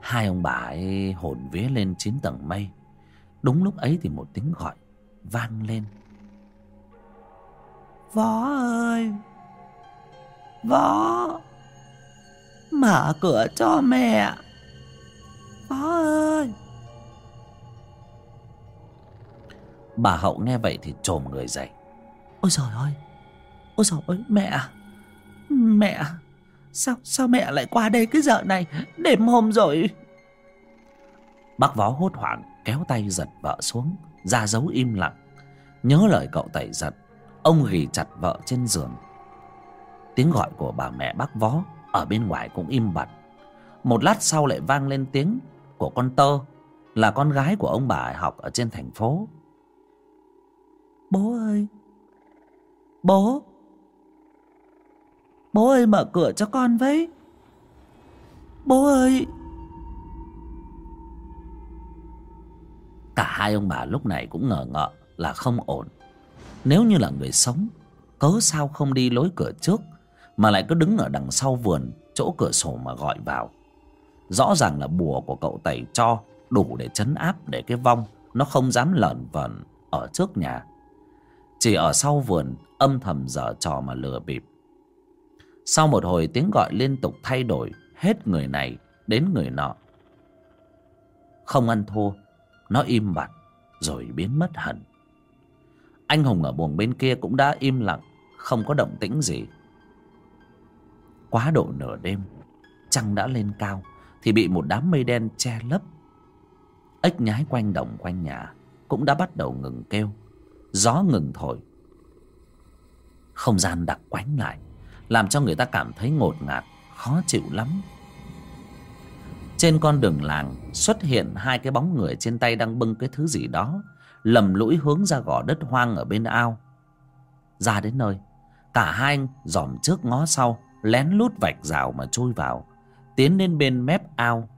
[SPEAKER 1] Hai ông bà ấy hồn vía lên chín tầng mây. Đúng lúc ấy thì một tiếng gọi vang lên võ ơi! Võ! Mở cửa cho mẹ! Võ ơi! Bà hậu nghe vậy thì trồm người dậy. Ôi trời ơi! Ôi trời ơi mẹ! Mẹ! Sao sao mẹ lại qua đây cái giờ này? Đêm hôm rồi! Bác võ hốt hoảng kéo tay giật vợ xuống ra dấu im lặng. Nhớ lời cậu tẩy giật ông ghì chặt vợ trên giường. Tiếng gọi của bà mẹ bác võ ở bên ngoài cũng im bặt. Một lát sau lại vang lên tiếng của con tơ, là con gái của ông bà học ở trên thành phố. Bố ơi, bố bố ơi mở cửa cho con với. Bố ơi. Cả hai ông bà lúc này cũng ngờ ngợ là không ổn nếu như là người sống, cớ sao không đi lối cửa trước mà lại cứ đứng ở đằng sau vườn, chỗ cửa sổ mà gọi vào? Rõ ràng là bùa của cậu tẩy cho, đủ để chấn áp để cái vong nó không dám lợn vẩn ở trước nhà. Chỉ ở sau vườn, âm thầm dở trò mà lừa bịp. Sau một hồi tiếng gọi liên tục thay đổi, hết người này đến người nọ. Không ăn thua, nó im bặt rồi biến mất hẳn anh hùng ở buồng bên kia cũng đã im lặng, không có động tĩnh gì. Quá độ nửa đêm, trăng đã lên cao thì bị một đám mây đen che lấp. Ếch nhái quanh đồng quanh nhà cũng đã bắt đầu ngừng kêu, gió ngừng thổi. Không gian đặc quánh lại, làm cho người ta cảm thấy ngột ngạt, khó chịu lắm. Trên con đường làng xuất hiện hai cái bóng người trên tay đang bưng cái thứ gì đó lầm lũi hướng ra gò đất hoang ở bên ao. Ra đến nơi, cả hai anh dòm trước ngó sau, lén lút vạch rào mà chui vào, tiến đến bên mép ao.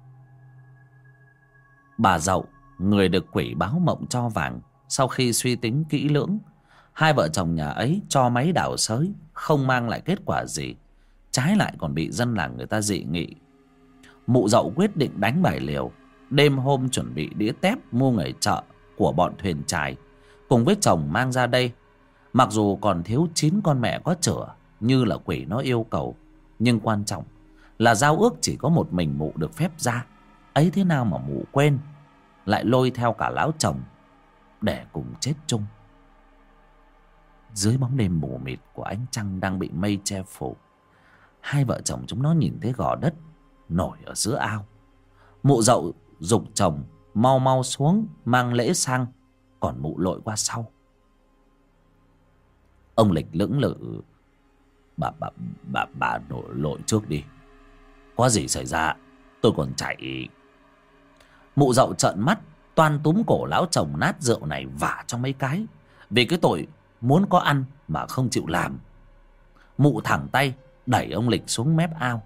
[SPEAKER 1] Bà dậu, người được quỷ báo mộng cho vàng, sau khi suy tính kỹ lưỡng, hai vợ chồng nhà ấy cho máy đào sới, không mang lại kết quả gì, trái lại còn bị dân làng người ta dị nghị. Mụ dậu quyết định đánh bài liều, đêm hôm chuẩn bị đĩa tép mua người chợ của bọn thuyền trài cùng với chồng mang ra đây. Mặc dù còn thiếu chín con mẹ có chửa như là quỷ nó yêu cầu, nhưng quan trọng là giao ước chỉ có một mình mụ được phép ra. Ấy thế nào mà mụ quên, lại lôi theo cả lão chồng để cùng chết chung. Dưới bóng đêm mù mịt của ánh trăng đang bị mây che phủ, hai vợ chồng chúng nó nhìn thấy gò đất nổi ở giữa ao. Mụ dậu dục chồng mau mau xuống, mang lễ sang, còn mụ lội qua sau. Ông lịch lưỡng lự, bà bà bà bà nổi lội trước đi. Có gì xảy ra, tôi còn chạy. Mụ dậu trợn mắt, toan túm cổ lão chồng nát rượu này vả cho mấy cái, vì cái tội muốn có ăn mà không chịu làm. Mụ thẳng tay đẩy ông lịch xuống mép ao.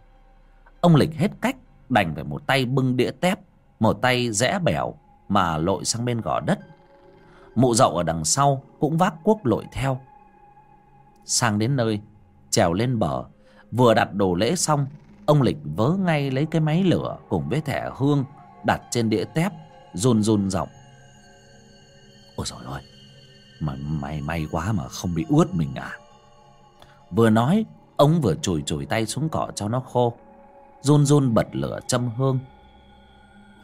[SPEAKER 1] Ông lịch hết cách, đành phải một tay bưng đĩa tép một tay rẽ bẻo mà lội sang bên gò đất. Mụ dậu ở đằng sau cũng vác cuốc lội theo. Sang đến nơi, trèo lên bờ. Vừa đặt đồ lễ xong, ông lịch vớ ngay lấy cái máy lửa cùng với thẻ hương đặt trên đĩa tép, run run giọng. Ôi rồi ôi mà may may quá mà không bị ướt mình à. Vừa nói, ông vừa chùi chùi tay xuống cỏ cho nó khô. Run run bật lửa châm hương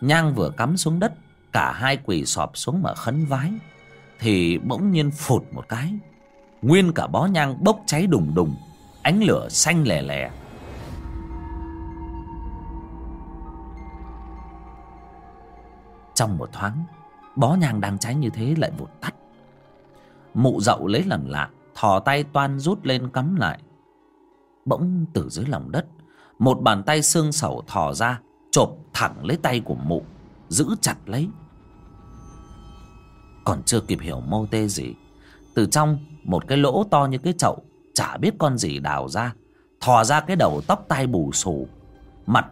[SPEAKER 1] nhang vừa cắm xuống đất, cả hai quỳ sọp xuống mà khấn vái, thì bỗng nhiên phụt một cái. Nguyên cả bó nhang bốc cháy đùng đùng, ánh lửa xanh lè lè. Trong một thoáng, bó nhang đang cháy như thế lại vụt tắt. Mụ dậu lấy làm lạ, thò tay toan rút lên cắm lại. Bỗng từ dưới lòng đất, một bàn tay xương sầu thò ra chộp thẳng lấy tay của mụ, giữ chặt lấy. Còn chưa kịp hiểu mô tê gì, từ trong một cái lỗ to như cái chậu, chả biết con gì đào ra, thò ra cái đầu tóc tai bù xù. Mặt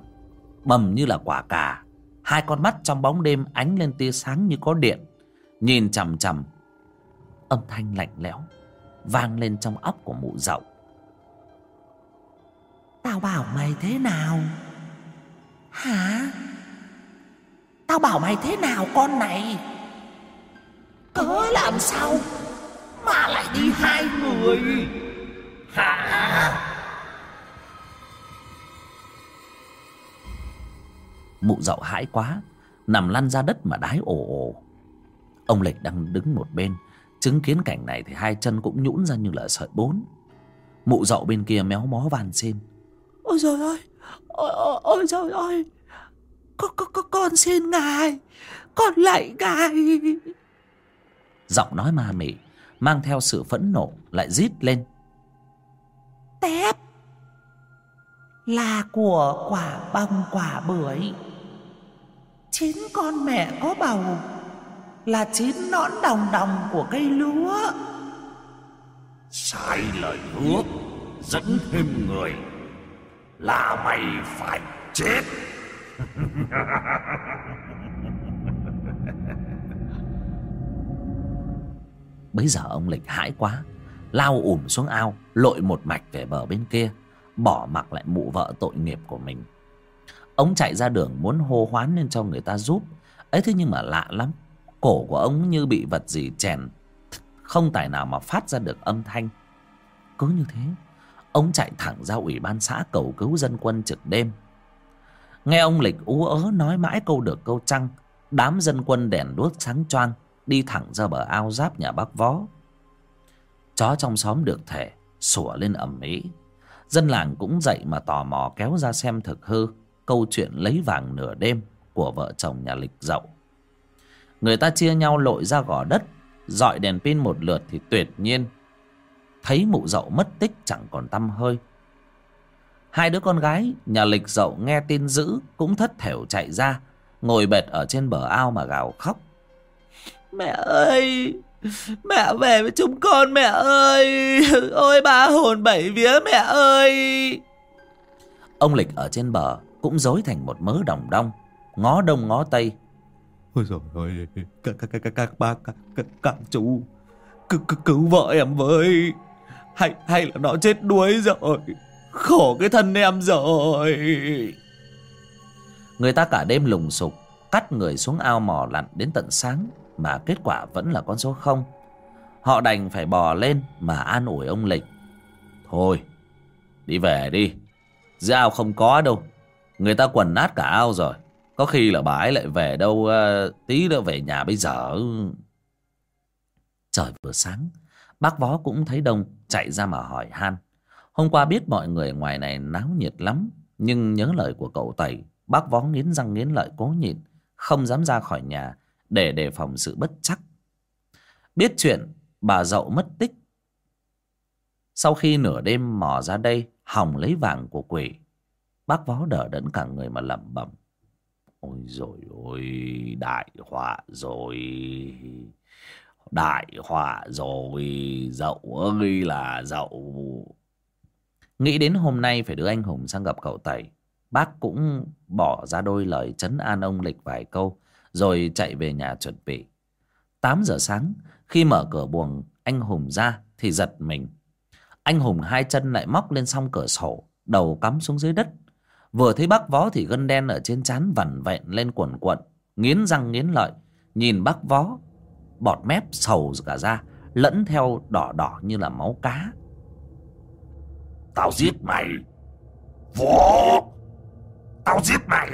[SPEAKER 1] bầm như là quả cà, hai con mắt trong bóng đêm ánh lên tia sáng như có điện, nhìn chằm chằm. Âm thanh lạnh lẽo vang lên trong óc của mụ dậu
[SPEAKER 2] tao bảo mày thế nào? Hả? Tao bảo mày thế nào con này? Cớ làm sao mà lại đi hai người? Hả?
[SPEAKER 1] Mụ dậu hãi quá nằm lăn ra đất mà đái ồ ồ. Ông lệch đang đứng một bên chứng kiến cảnh này thì hai chân cũng nhũn ra như là sợi bốn. Mụ dậu bên kia méo mó van xin.
[SPEAKER 2] Ôi trời ơi ôi, ôi, ôi trời ơi. Con, con, con, con xin ngài. Con lạy ngài.
[SPEAKER 1] Giọng nói ma mị mang theo sự phẫn nộ lại rít lên.
[SPEAKER 2] Tép là của quả bông quả bưởi. Chín con mẹ có bầu là chín nõn đồng đồng của cây lúa.
[SPEAKER 4] Sai lời hứa dẫn thêm người là mày phải chết.
[SPEAKER 1] Bấy giờ ông lịch hãi quá, lao ủm xuống ao, lội một mạch về bờ bên kia, bỏ mặc lại mụ vợ tội nghiệp của mình. Ông chạy ra đường muốn hô hoán lên cho người ta giúp. Ấy thế nhưng mà lạ lắm, cổ của ông như bị vật gì chèn, không tài nào mà phát ra được âm thanh. Cứ như thế ông chạy thẳng ra ủy ban xã cầu cứu dân quân trực đêm. Nghe ông lịch ú ớ nói mãi câu được câu trăng đám dân quân đèn đuốc sáng choang đi thẳng ra bờ ao giáp nhà bác vó chó trong xóm được thể sủa lên ầm ĩ. Dân làng cũng dậy mà tò mò kéo ra xem thực hư câu chuyện lấy vàng nửa đêm của vợ chồng nhà lịch dậu. Người ta chia nhau lội ra gò đất, dọi đèn pin một lượt thì tuyệt nhiên thấy mụ dậu mất tích chẳng còn tăm hơi hai đứa con gái nhà lịch dậu nghe tin dữ cũng thất thểu chạy ra ngồi bệt ở trên bờ ao mà gào khóc
[SPEAKER 2] mẹ ơi mẹ về với chúng con mẹ ơi ôi ba hồn bảy vía mẹ ơi
[SPEAKER 1] ông lịch ở trên bờ cũng dối thành một mớ đồng đong ngó đông ngó tây
[SPEAKER 3] ôi rồi ôi các các các các các bác các các, các chú cứu, cứu vợ em với hay hay là nó chết đuối rồi. Khổ cái thân em rồi.
[SPEAKER 1] Người ta cả đêm lùng sục cắt người xuống ao mò lặn đến tận sáng mà kết quả vẫn là con số không. Họ đành phải bò lên mà an ủi ông lịch. Thôi đi về đi. Dưới ao không có đâu. Người ta quần nát cả ao rồi. Có khi là bà ấy lại về đâu uh, tí nữa về nhà bây giờ. Trời vừa sáng bác vó cũng thấy đông chạy ra mà hỏi han. Hôm qua biết mọi người ngoài này náo nhiệt lắm, nhưng nhớ lời của cậu tẩy, bác vó nghiến răng nghiến lợi cố nhịn, không dám ra khỏi nhà để đề phòng sự bất chắc. Biết chuyện, bà dậu mất tích. Sau khi nửa đêm mò ra đây hòng lấy vàng của quỷ. Bác vó đỡ đẫn cả người mà lẩm bẩm. Ôi rồi ôi, đại họa rồi đại họa rồi, dậu ơi là dậu. Nghĩ đến hôm nay phải đưa anh hùng sang gặp cậu tẩy. Bác cũng bỏ ra đôi lời chấn an ông lịch vài câu, rồi chạy về nhà chuẩn bị. Tám giờ sáng, khi mở cửa buồng, anh hùng ra thì giật mình. Anh hùng hai chân lại móc lên xong cửa sổ, đầu cắm xuống dưới đất. Vừa thấy bác vó thì gân đen ở trên trán vằn vẹn lên quần quận nghiến răng nghiến lợi, nhìn bác vó bọt mép sầu cả ra lẫn theo đỏ đỏ như là máu cá.
[SPEAKER 4] Tao giết mày. Võ Tao giết mày.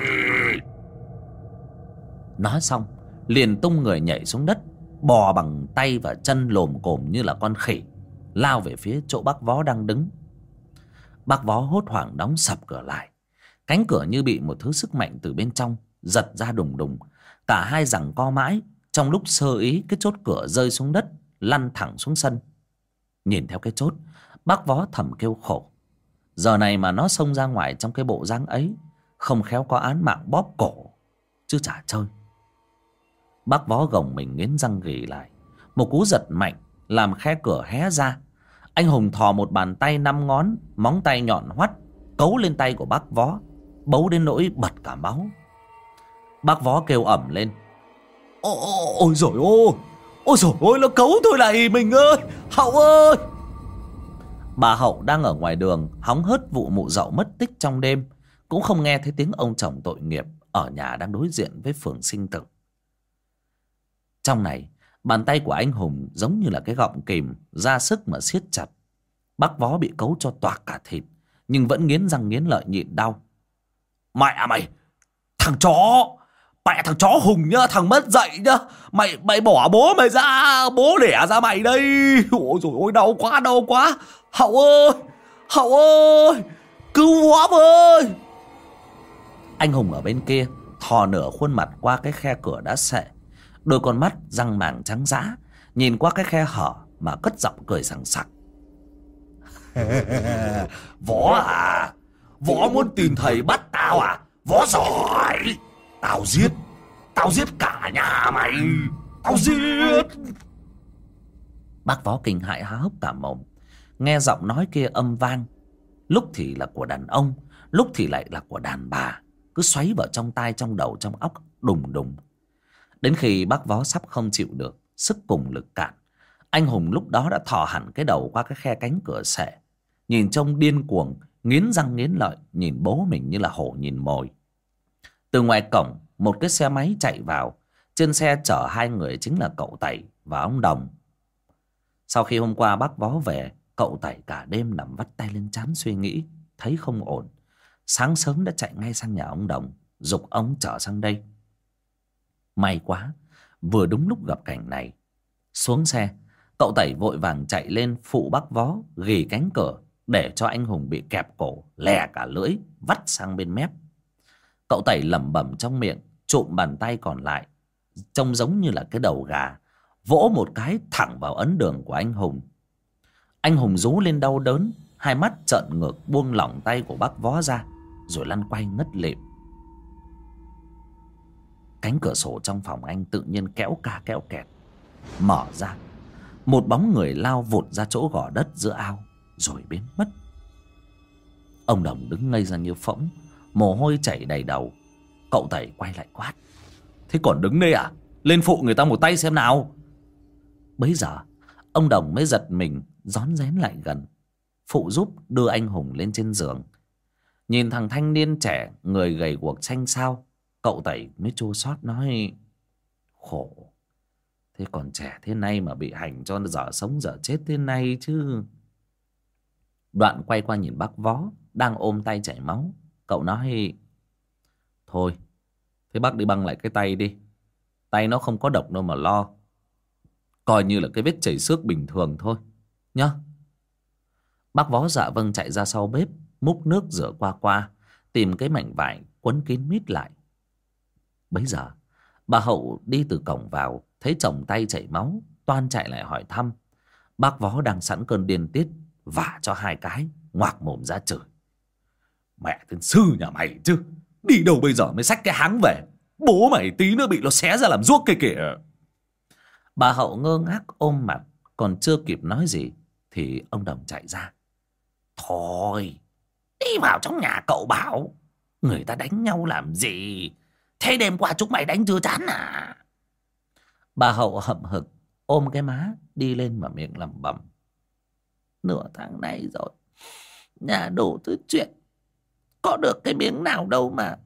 [SPEAKER 1] Nói xong liền tung người nhảy xuống đất bò bằng tay và chân lồm cồm như là con khỉ lao về phía chỗ bác vó đang đứng. Bác vó hốt hoảng đóng sập cửa lại. Cánh cửa như bị một thứ sức mạnh từ bên trong giật ra đùng đùng. Cả hai rằng co mãi trong lúc sơ ý, cái chốt cửa rơi xuống đất, lăn thẳng xuống sân. Nhìn theo cái chốt, bác vó thầm kêu khổ. Giờ này mà nó xông ra ngoài trong cái bộ dáng ấy, không khéo có án mạng bóp cổ, chứ chả chơi. Bác vó gồng mình nghiến răng ghì lại. Một cú giật mạnh làm khe cửa hé ra. Anh hùng thò một bàn tay năm ngón, móng tay nhọn hoắt, cấu lên tay của bác vó, bấu đến nỗi bật cả máu. Bác vó kêu ẩm lên.
[SPEAKER 3] Ôi, ôi rồi ôi Ôi rồi ôi nó cấu tôi lại mình ơi. Hậu ơi.
[SPEAKER 1] Bà hậu đang ở ngoài đường hóng hớt vụ mụ dậu mất tích trong đêm. Cũng không nghe thấy tiếng ông chồng tội nghiệp ở nhà đang đối diện với phường sinh tử. Trong này bàn tay của anh hùng giống như là cái gọng kìm ra sức mà siết chặt. Bác vó bị cấu cho toạc cả thịt nhưng vẫn nghiến răng nghiến lợi nhịn đau.
[SPEAKER 3] Mẹ mày Thằng chó! Mẹ, thằng chó Hùng nhá, Thằng mất dạy nhá. Mày mày bỏ bố mày ra, Bố đẻ ra mày đây. Ôi rồi ôi, đau quá đau quá. Hậu ơi Hậu ơi, Cứu võ ơi.
[SPEAKER 1] Anh hùng ở bên kia, thò nửa khuôn mặt qua cái khe cửa đã sệ đôi con mắt răng màng trắng dã, nhìn qua cái khe hở mà cất giọng cười sằng sặc.
[SPEAKER 4] Võ à Võ muốn tìm thầy bắt tao à? Võ giỏi. Tao giết. Tao giết cả nhà mày. Tao giết.
[SPEAKER 1] Bác võ kinh hại há hốc cả mồm. Nghe giọng nói kia âm vang. Lúc thì là của đàn ông, lúc thì lại là của đàn bà. Cứ xoáy vào trong tai, trong đầu, trong óc, đùng đùng. Đến khi bác vó sắp không chịu được, sức cùng lực cạn, anh hùng lúc đó đã thò hẳn cái đầu qua cái khe cánh cửa sệ. Nhìn trông điên cuồng, nghiến răng nghiến lợi, nhìn bố mình như là hổ nhìn mồi từ ngoài cổng, một cái xe máy chạy vào. Trên xe chở hai người chính là cậu tẩy và ông đồng. Sau khi hôm qua bác vó về, cậu tẩy cả đêm nằm vắt tay lên chán suy nghĩ, thấy không ổn. Sáng sớm đã chạy ngay sang nhà ông đồng, dục ông chở sang đây. May quá, vừa đúng lúc gặp cảnh này. Xuống xe, cậu tẩy vội vàng chạy lên phụ bác vó gỉ cánh cửa, để cho anh hùng bị kẹp cổ, lè cả lưỡi, vắt sang bên mép cậu tẩy lẩm bẩm trong miệng, trụm bàn tay còn lại, trông giống như là cái đầu gà, vỗ một cái thẳng vào ấn đường của anh hùng. Anh hùng rú lên đau đớn, hai mắt trợn ngược buông lỏng tay của bác vó ra, rồi lăn quay ngất lịm. Cánh cửa sổ trong phòng anh tự nhiên kéo ca kéo kẹt, mở ra. Một bóng người lao vụt ra chỗ gò đất giữa ao, rồi biến mất. Ông đồng đứng ngây ra như phỗng mồ hôi chảy đầy đầu. Cậu tẩy quay lại quát.
[SPEAKER 3] Thế còn đứng đây à? Lên phụ người ta một tay xem nào.
[SPEAKER 1] Bấy giờ, ông đồng mới giật mình, rón rén lại gần. Phụ giúp đưa anh hùng lên trên giường. Nhìn thằng thanh niên trẻ, người gầy guộc xanh xao, cậu tẩy mới chua xót nói, khổ. Thế còn trẻ thế này mà bị hành cho dở sống dở chết thế này chứ. Đoạn quay qua nhìn bác vó đang ôm tay chảy máu cậu nói, thôi thế bác đi băng lại cái tay đi. Tay nó không có độc đâu mà lo. Coi như là cái vết chảy xước bình thường thôi, nhá. Bác vó dạ vâng chạy ra sau bếp, múc nước rửa qua qua, tìm cái mảnh vải quấn kín mít lại. Bấy giờ, bà hậu đi từ cổng vào, thấy chồng tay chảy máu, toan chạy lại hỏi thăm. Bác vó đang sẵn cơn điên tiết, vả cho hai cái, ngoạc mồm ra chửi.
[SPEAKER 3] Mẹ tên sư nhà mày chứ Đi đâu bây giờ mới xách cái háng về Bố mày tí nữa bị nó xé ra làm ruốc kia kìa
[SPEAKER 1] bà hậu ngơ ngác ôm mặt còn chưa kịp nói gì thì ông đồng chạy ra
[SPEAKER 2] Thôi, đi vào trong nhà cậu bảo. Người ta đánh nhau làm gì? Thế đêm qua chúng mày đánh chưa chán à?
[SPEAKER 1] bà hậu hậm hực ôm cái má đi lên mà miệng lẩm bẩm nửa tháng nay rồi nhà đủ thứ chuyện có
[SPEAKER 2] được cái miếng nào đâu mà.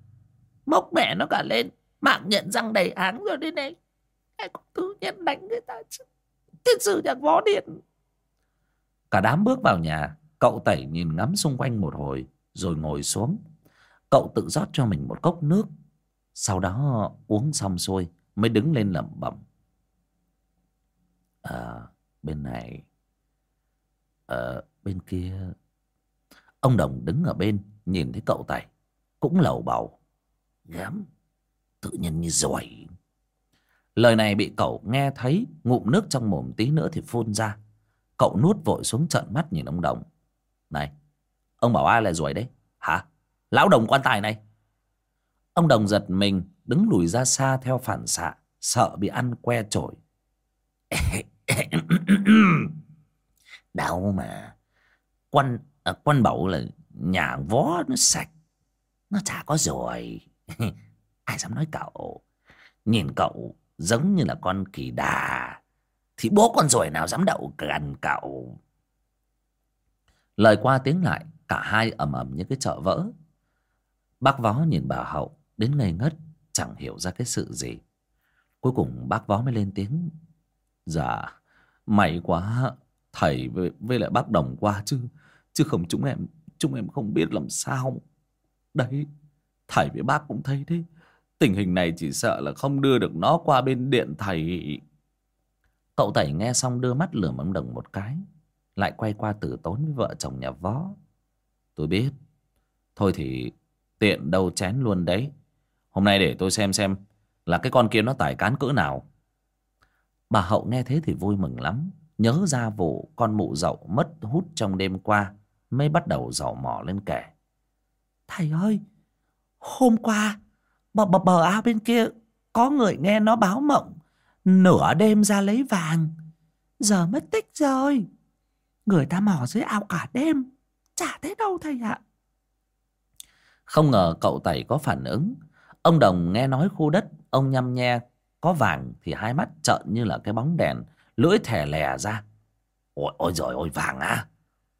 [SPEAKER 2] Mốc mẹ nó cả lên mạng nhận răng đầy áng rồi đây này. Ai cũng tự nhiên đánh người ta chứ. Thiên sư nhạc võ điện.
[SPEAKER 1] Cả đám bước vào nhà cậu tẩy nhìn ngắm xung quanh một hồi rồi ngồi xuống. Cậu tự rót cho mình một cốc nước. Sau đó uống xong xuôi mới đứng lên lẩm bẩm. À, bên này ở bên kia ông đồng đứng ở bên, nhìn thấy cậu tài, cũng lầu bầu.
[SPEAKER 2] Gám, tự nhiên như giỏi.
[SPEAKER 1] Lời này bị cậu nghe thấy, ngụm nước trong mồm tí nữa thì phun ra. Cậu nuốt vội xuống trận mắt nhìn ông đồng. Này, ông bảo ai là ruồi đấy? Hả? Lão đồng quan tài này. Ông đồng giật mình, đứng lùi ra xa theo phản xạ, sợ bị ăn que trổi
[SPEAKER 2] đau mà. Quan Ờ, à, quan bảo là nhà vó nó sạch nó chả có rồi ai dám nói cậu? Nhìn cậu giống như là con kỳ đà thì bố con rồi nào dám đậu gần cậu?
[SPEAKER 1] Lời qua tiếng lại cả hai ầm ầm như cái chợ vỡ. Bác vó nhìn bà hậu đến ngây ngất chẳng hiểu ra cái sự gì. Cuối cùng bác vó mới lên tiếng dạ may quá thầy với, với lại bác đồng qua chứ chứ không, chúng em chúng em không biết làm sao. Đấy, thầy với bác cũng thấy đấy tình hình này chỉ sợ là không đưa được nó qua bên điện thầy. Cậu tẩy nghe xong đưa mắt lườm ông đồng một cái, lại quay qua tử tốn với vợ chồng nhà võ. Tôi biết. Thôi thì tiện đâu chén luôn đấy. Hôm nay để tôi xem xem là cái con kia nó tải cán cỡ nào. Bà hậu nghe thế thì vui mừng lắm. Nhớ ra vụ con mụ dậu mất hút trong đêm qua mới bắt đầu dò mò lên kể
[SPEAKER 2] thầy ơi hôm qua bờ, bờ, bờ ao bên kia có người nghe nó báo mộng nửa đêm ra lấy vàng. Giờ mất tích rồi. Người ta mò dưới ao cả đêm chả thấy đâu thầy ạ.
[SPEAKER 1] Không ngờ cậu tẩy có phản ứng. Ông đồng nghe nói khu đất ông nhăm nhe có vàng thì hai mắt trợn như là cái bóng đèn lưỡi thè lè ra.
[SPEAKER 2] Ôi ôi rồi ôi vàng à?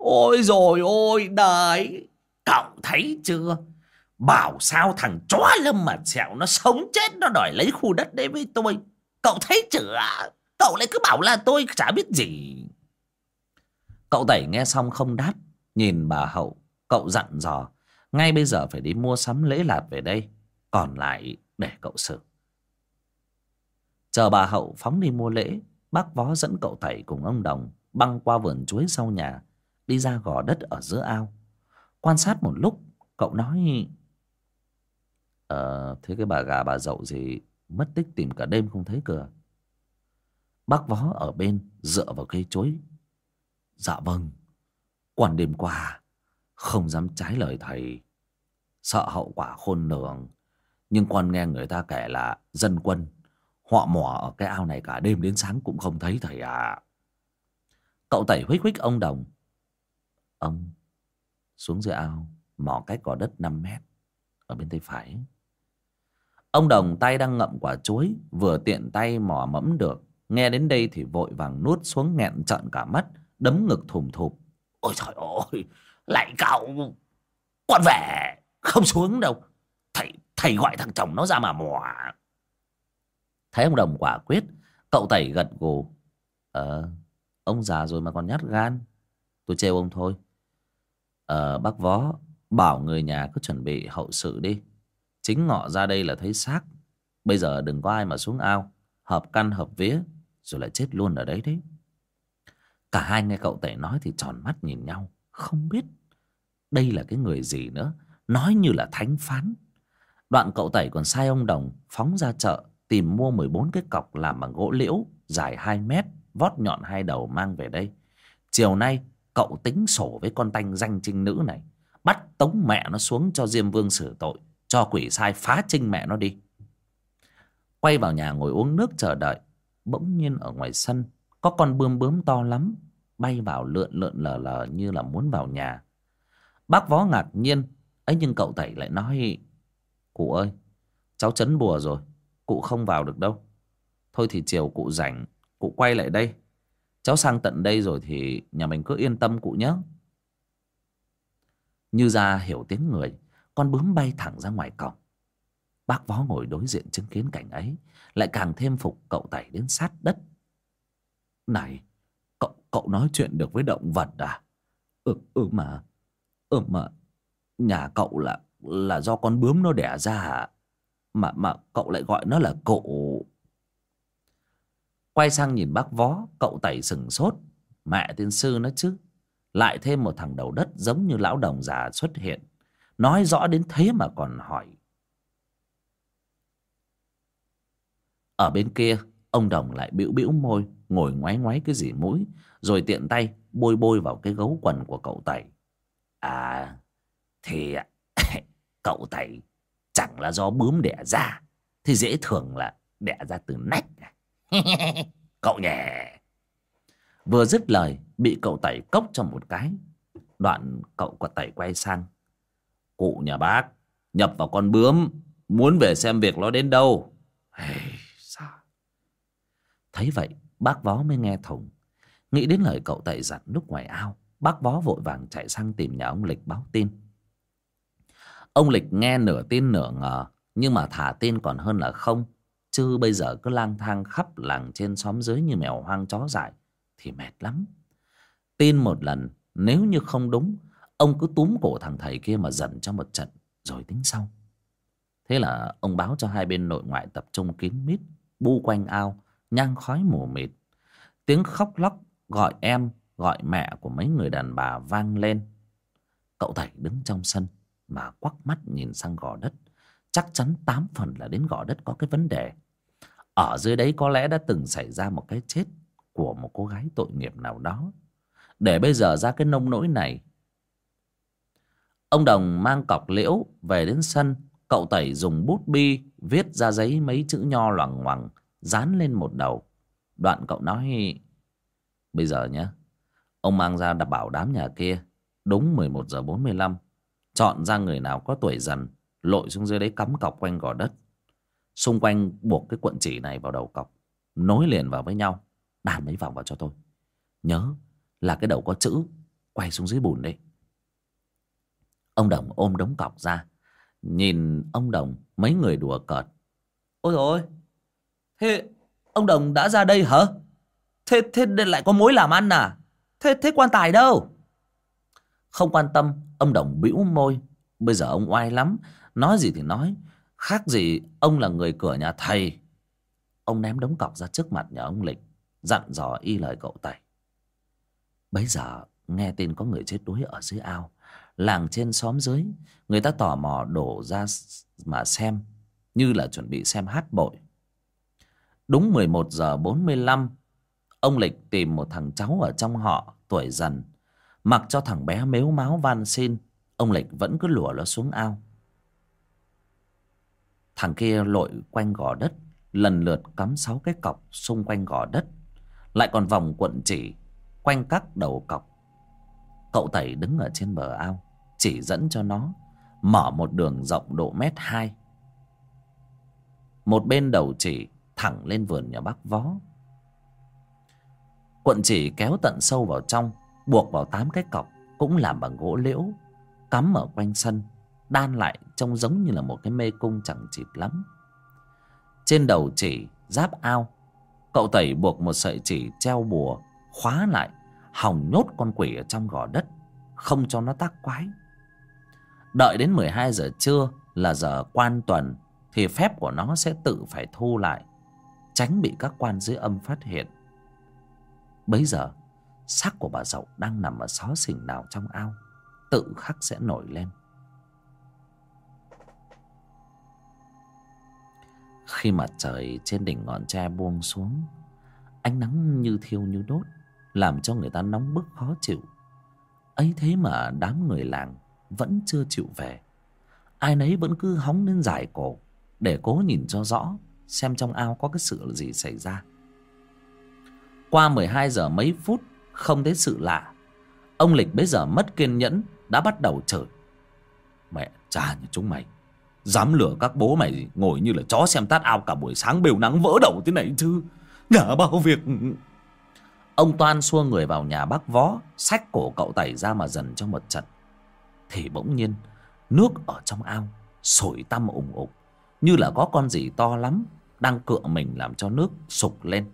[SPEAKER 2] Ôi rồi ôi đời cậu thấy chưa? Bảo sao thằng chó lâm mà sẹo nó sống chết nó đòi lấy khu đất đấy với tôi. Cậu thấy chưa cậu lại cứ bảo là tôi chả biết gì.
[SPEAKER 1] Cậu tẩy nghe xong không đáp, nhìn bà hậu. Cậu dặn dò, ngay bây giờ phải đi mua sắm lễ lạt về đây, còn lại để cậu xử. Chờ bà hậu phóng đi mua lễ, bác vó dẫn cậu tẩy cùng ông đồng băng qua vườn chuối sau nhà đi ra gò đất ở giữa ao. Quan sát một lúc, cậu nói ờ thế cái bà gà bà dậu gì mất tích tìm cả đêm không thấy cửa. Bác vó ở bên dựa vào cây chuối. Dạ vâng quản đêm qua không dám trái lời thầy, sợ hậu quả khôn lường. Nhưng con nghe người ta kể là dân quân họ mò ở cái ao này cả đêm đến sáng cũng không thấy thầy à. Cậu tẩy huých huých ông đồng ông xuống dưới ao, mò cách cỏ đất 5 mét, ở bên tay phải. Ông đồng tay đang ngậm quả chuối, vừa tiện tay mò mẫm được. Nghe đến đây thì vội vàng nuốt xuống nghẹn trợn cả mắt, đấm ngực thùm thụp.
[SPEAKER 2] Ôi trời ơi, lại cậu con về, không xuống đâu. Thầy thầy gọi thằng chồng nó ra mà mò.
[SPEAKER 1] Thấy ông đồng quả quyết, cậu tẩy gật gù. Ờ ông già rồi mà còn nhát gan. Tôi trêu ông thôi ờ bác vó bảo người nhà cứ chuẩn bị hậu sự đi. Chính ngọ ra đây là thấy xác. Bây giờ đừng có ai mà xuống ao. Hợp căn, hợp vía, rồi lại chết luôn ở đấy đấy. Cả hai nghe cậu tẩy nói thì tròn mắt nhìn nhau. Không biết đây là cái người gì nữa. Nói như là thánh phán. Đoạn cậu tẩy còn sai ông đồng phóng ra chợ tìm mua 14 cái cọc làm bằng gỗ liễu dài 2 mét, vót nhọn hai đầu mang về đây. Chiều nay cậu tính sổ với con tanh danh trinh nữ này. Bắt tống mẹ nó xuống cho diêm vương xử tội, cho quỷ sai phá trinh mẹ nó đi. Quay vào nhà ngồi uống nước chờ đợi, bỗng nhiên ở ngoài sân, có con bươm bướm to lắm, bay vào lượn lượn lờ lờ như là muốn vào nhà. Bác vó ngạc nhiên, ấy, nhưng cậu tẩy lại nói, cụ ơi, cháu chấn bùa rồi, cụ không vào được đâu. Thôi thì chiều cụ rảnh, cụ quay lại đây cháu sang tận đây rồi thì nhà mình cứ yên tâm cụ nhé. Như ra hiểu tiếng người, con bướm bay thẳng ra ngoài cổng. Bác vó ngồi đối diện chứng kiến cảnh ấy, lại càng thêm phục cậu tẩy đến sát đất. Này, cậu cậu nói chuyện được với động vật à? Ừ ừ mà ừ mà, nhà cậu là là do con bướm nó đẻ ra à? Mà mà cậu lại gọi nó là cậu quay sang nhìn bác vó, cậu tẩy sừng sốt. Mẹ tiên sư nó chứ, lại thêm một thằng đầu đất giống như lão đồng già xuất hiện. Nói rõ đến thế mà còn hỏi. Ở bên kia, ông đồng lại bĩu bĩu môi, ngồi ngoáy ngoáy cái gì mũi, rồi tiện tay bôi bôi vào cái gấu quần của cậu tẩy. À thì cậu tẩy chẳng là do bướm đẻ ra, thì dễ thường là đẻ ra từ nách này cậu nhè vừa dứt lời, bị cậu tẩy cốc cho một cái. Đoạn cậu quật tẩy quay sang. Cụ nhà bác, nhập vào con bướm. Muốn về xem việc nó đến đâu. Thấy vậy, bác vó mới nghe thùng. Nghĩ đến lời cậu tẩy dặn lúc ngoài ao, bác vó vội vàng chạy sang tìm nhà ông lịch báo tin. Ông lịch nghe nửa tin nửa ngờ, nhưng mà thả tin còn hơn là không chứ bây giờ cứ lang thang khắp làng trên xóm dưới như mèo hoang chó dại, thì mệt lắm. Tin một lần, nếu như không đúng, ông cứ túm cổ thằng thầy kia mà dần cho một trận, rồi tính sau. Thế là ông báo cho hai bên nội ngoại tập trung kín mít, bu quanh ao, nhang khói mù mịt. Tiếng khóc lóc gọi em, gọi mẹ của mấy người đàn bà vang lên. Cậu thầy đứng trong sân mà quắc mắt nhìn sang gò đất. Chắc chắn tám phần là đến gò đất có cái vấn đề ở dưới đấy có lẽ đã từng xảy ra một cái chết của một cô gái tội nghiệp nào đó. Để bây giờ ra cái nông nỗi này. Ông đồng mang cọc liễu về đến sân, cậu tẩy dùng bút bi viết ra giấy mấy chữ nho loằng ngoằng, dán lên một đầu. Đoạn cậu nói, bây giờ nhé ông mang ra đảm bảo đám nhà kia, đúng mười một giờ bốn mươi lăm, chọn ra người nào có tuổi dần, lội xuống dưới đấy cắm cọc quanh gò đất xung quanh buộc cái cuộn chỉ này vào đầu cọc, nối liền vào với nhau, đàn mấy vòng vào cho tôi. Nhớ là cái đầu có chữ, quay xuống dưới bùn đi. Ông đồng ôm đống cọc ra, nhìn ông đồng mấy người đùa cợt. Ôi ôi, thế ông đồng đã ra đây hả? Thế thế lại có mối làm ăn à? Thế thế quan tài đâu? Không quan tâm, ông đồng bĩu môi. Bây giờ ông oai lắm, nói gì thì nói khác gì, ông là người cửa nhà thầy. Ông ném đống cọc ra trước mặt nhà ông lịch, dặn dò y lời cậu tẩy. Bấy giờ, nghe tin có người chết đuối ở dưới ao, làng trên xóm dưới, người ta tò mò đổ ra mà xem, như là chuẩn bị xem hát bội. Đúng mười một giờ bốn mươi lăm, ông lịch tìm một thằng cháu ở trong họ, tuổi dần. Mặc cho thằng bé mếu máu van xin, ông lịch vẫn cứ lùa nó xuống ao thằng kia lội quanh gò đất, lần lượt cắm sáu cái cọc xung quanh gò đất. Lại còn vòng cuộn chỉ, quanh các đầu cọc. Cậu tẩy đứng ở trên bờ ao, chỉ dẫn cho nó, mở một đường rộng độ mét hai. Một bên đầu chỉ thẳng lên vườn nhà bác vó. Cuộn chỉ kéo tận sâu vào trong, buộc vào tám cái cọc, cũng làm bằng gỗ liễu, cắm ở quanh sân đan lại trông giống như là một cái mê cung chẳng chịt lắm. Trên đầu chỉ giáp ao, cậu tẩy buộc một sợi chỉ treo bùa, khóa lại, hòng nhốt con quỷ ở trong gò đất, không cho nó tác quái. Đợi đến mười hai giờ trưa là giờ quan tuần, thì phép của nó sẽ tự phải thu lại, tránh bị các quan dưới âm phát hiện. Bấy giờ, xác của bà dậu đang nằm ở xó xỉnh nào trong ao, tự khắc sẽ nổi lên. Khi mặt trời trên đỉnh ngọn tre buông xuống, ánh nắng như thiêu như đốt, làm cho người ta nóng bức khó chịu. Ấy thế mà đám người làng vẫn chưa chịu về. Ai nấy vẫn cứ hóng lên dài cổ, để cố nhìn cho rõ, xem trong ao có cái sự gì xảy ra. Qua mười hai giờ mấy phút, không thấy sự lạ. Ông lịch bây giờ mất kiên nhẫn, đã bắt đầu chửi. Mẹ, cha như chúng mày dám lừa các bố mày ngồi như là chó xem tát ao cả buổi sáng bều nắng vỡ đầu thế này chứ. Nhà bao việc. Ông toan xua người vào nhà bác vó xách cổ cậu tẩy ra mà dần cho một trận thì bỗng nhiên, nước ở trong ao sổi tăm ủng ục, như là có con gì to lắm đang cựa mình làm cho nước sục lên.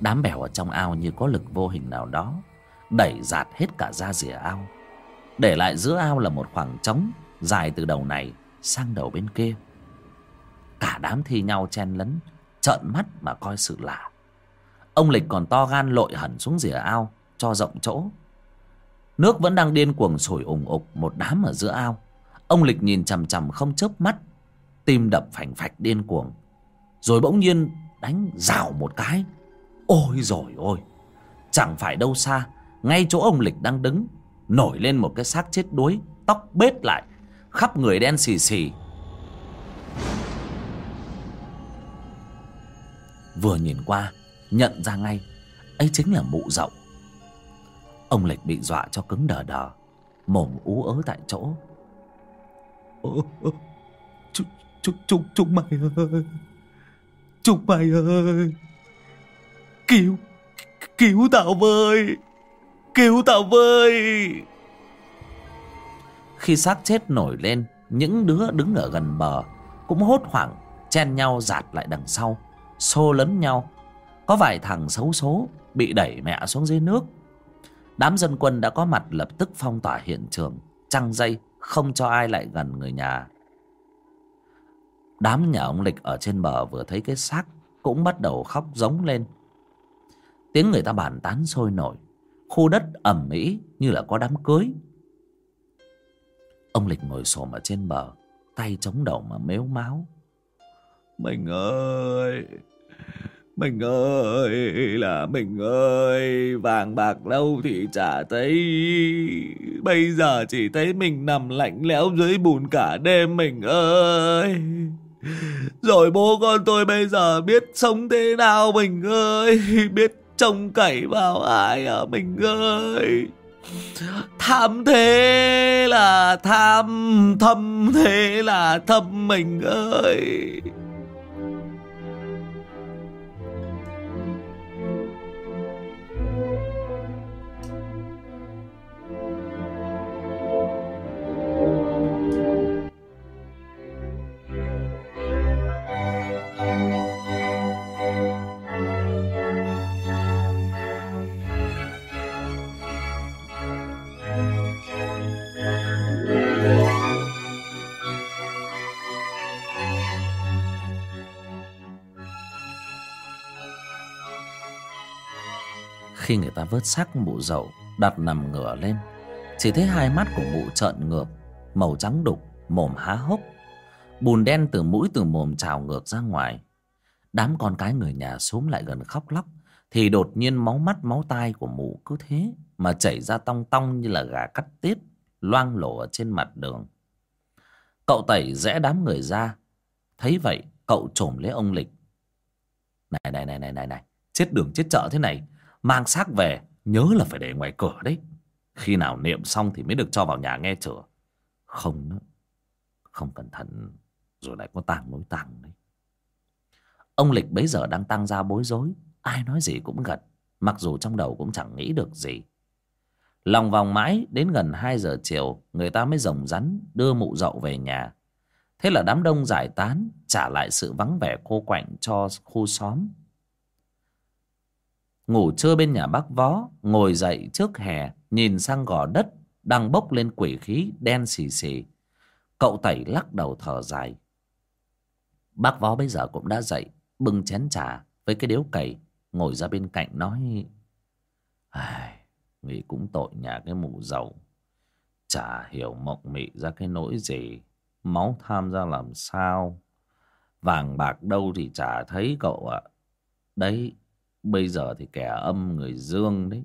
[SPEAKER 1] Đám bèo ở trong ao như có lực vô hình nào đó đẩy giạt hết cả ra rìa ao. Để lại giữa ao là một khoảng trống dài từ đầu này sang đầu bên kia. Cả đám thi nhau chen lấn, trợn mắt mà coi sự lạ. Ông lịch còn to gan lội hẳn xuống rìa ao, cho rộng chỗ. Nước vẫn đang điên cuồng sủi ủng ục một đám ở giữa ao. Ông lịch nhìn chằm chằm không chớp mắt, tim đập phành phạch điên cuồng. Rồi bỗng nhiên đánh rào một cái. Ôi rồi ôi, chẳng phải đâu xa ngay chỗ ông lịch đang đứng nổi lên một cái xác chết đuối tóc bết lại khắp người đen xì xì. Vừa nhìn qua nhận ra ngay ấy chính là mụ rộng ông lịch bị dọa cho cứng đờ đờ mồm ú ớ tại chỗ.
[SPEAKER 3] Chúc chúc chúng, chúng, chúng, chúng mày ơi Chúng mày ơi Cứu Cứu tao với. Cứu tao với.
[SPEAKER 1] Khi xác chết nổi lên, những đứa đứng ở gần bờ cũng hốt hoảng, chen nhau giạt lại đằng sau, xô lấn nhau. Có vài thằng xấu số bị đẩy mẹ xuống dưới nước. Đám dân quân đã có mặt lập tức phong tỏa hiện trường, trăng dây, không cho ai lại gần người nhà. Đám nhà ông lịch ở trên bờ vừa thấy cái xác cũng bắt đầu khóc giống lên. Tiếng người ta bàn tán sôi nổi khu đất ẩm mỹ như là có đám cưới. Ông lịch ngồi xổm ở trên bờ, tay chống đầu mà mếu máo
[SPEAKER 3] Mình ơi Mình ơi, là mình ơi, Vàng bạc đâu thì chả thấy. Bây giờ chỉ thấy mình nằm lạnh lẽo dưới bùn cả đêm, mình ơi. Rồi bố con tôi bây giờ biết sống thế nào, mình ơi, Biết trông cậy vào ai à mình ơi? Tham thế là tham Thâm thế là thâm mình ơi.
[SPEAKER 1] Khi người ta vớt xác mụ dậu, đặt nằm ngửa lên. Chỉ thấy hai mắt của mụ trợn ngược, màu trắng đục, mồm há hốc. Bùn đen từ mũi từ mồm trào ngược ra ngoài. Đám con cái người nhà xúm lại gần khóc lóc, thì đột nhiên máu mắt, máu tai của mụ cứ thế mà chảy ra tong tong như là gà cắt tiết, loang lổ ở trên mặt đường. Cậu tẩy rẽ đám người ra. Thấy vậy, cậu trồm lấy ông lịch. Này này này này này này, chết đường, chết chợ thế này mang xác về, nhớ là phải để ngoài cửa đấy. Khi nào niệm xong thì mới được cho vào nhà nghe chửa không nữa. Không cẩn thận, rồi lại có tàng nối tàng đấy. Ông lịch bấy giờ đang tăng ra bối rối, ai nói gì cũng gật, mặc dù trong đầu cũng chẳng nghĩ được gì. Lòng vòng mãi, đến gần hai giờ chiều, người ta mới rồng rắn đưa mụ dậu về nhà. Thế là đám đông giải tán, trả lại sự vắng vẻ cô quạnh cho khu xóm ngủ trưa bên nhà bác vó ngồi dậy trước hè, nhìn sang gò đất đang bốc lên quỷ khí đen xì xì. Cậu tẩy lắc đầu thở dài. Bác vó bây giờ cũng đã dậy, bưng chén trà với cái điếu cày, ngồi ra bên cạnh nói, ai nghĩ cũng tội nhà cái mụ giàu. Chả hiểu mộng mị ra cái nỗi gì, máu tham ra làm sao. Vàng bạc đâu thì chả thấy cậu ạ. Đấy bây giờ thì kẻ âm người dương đấy.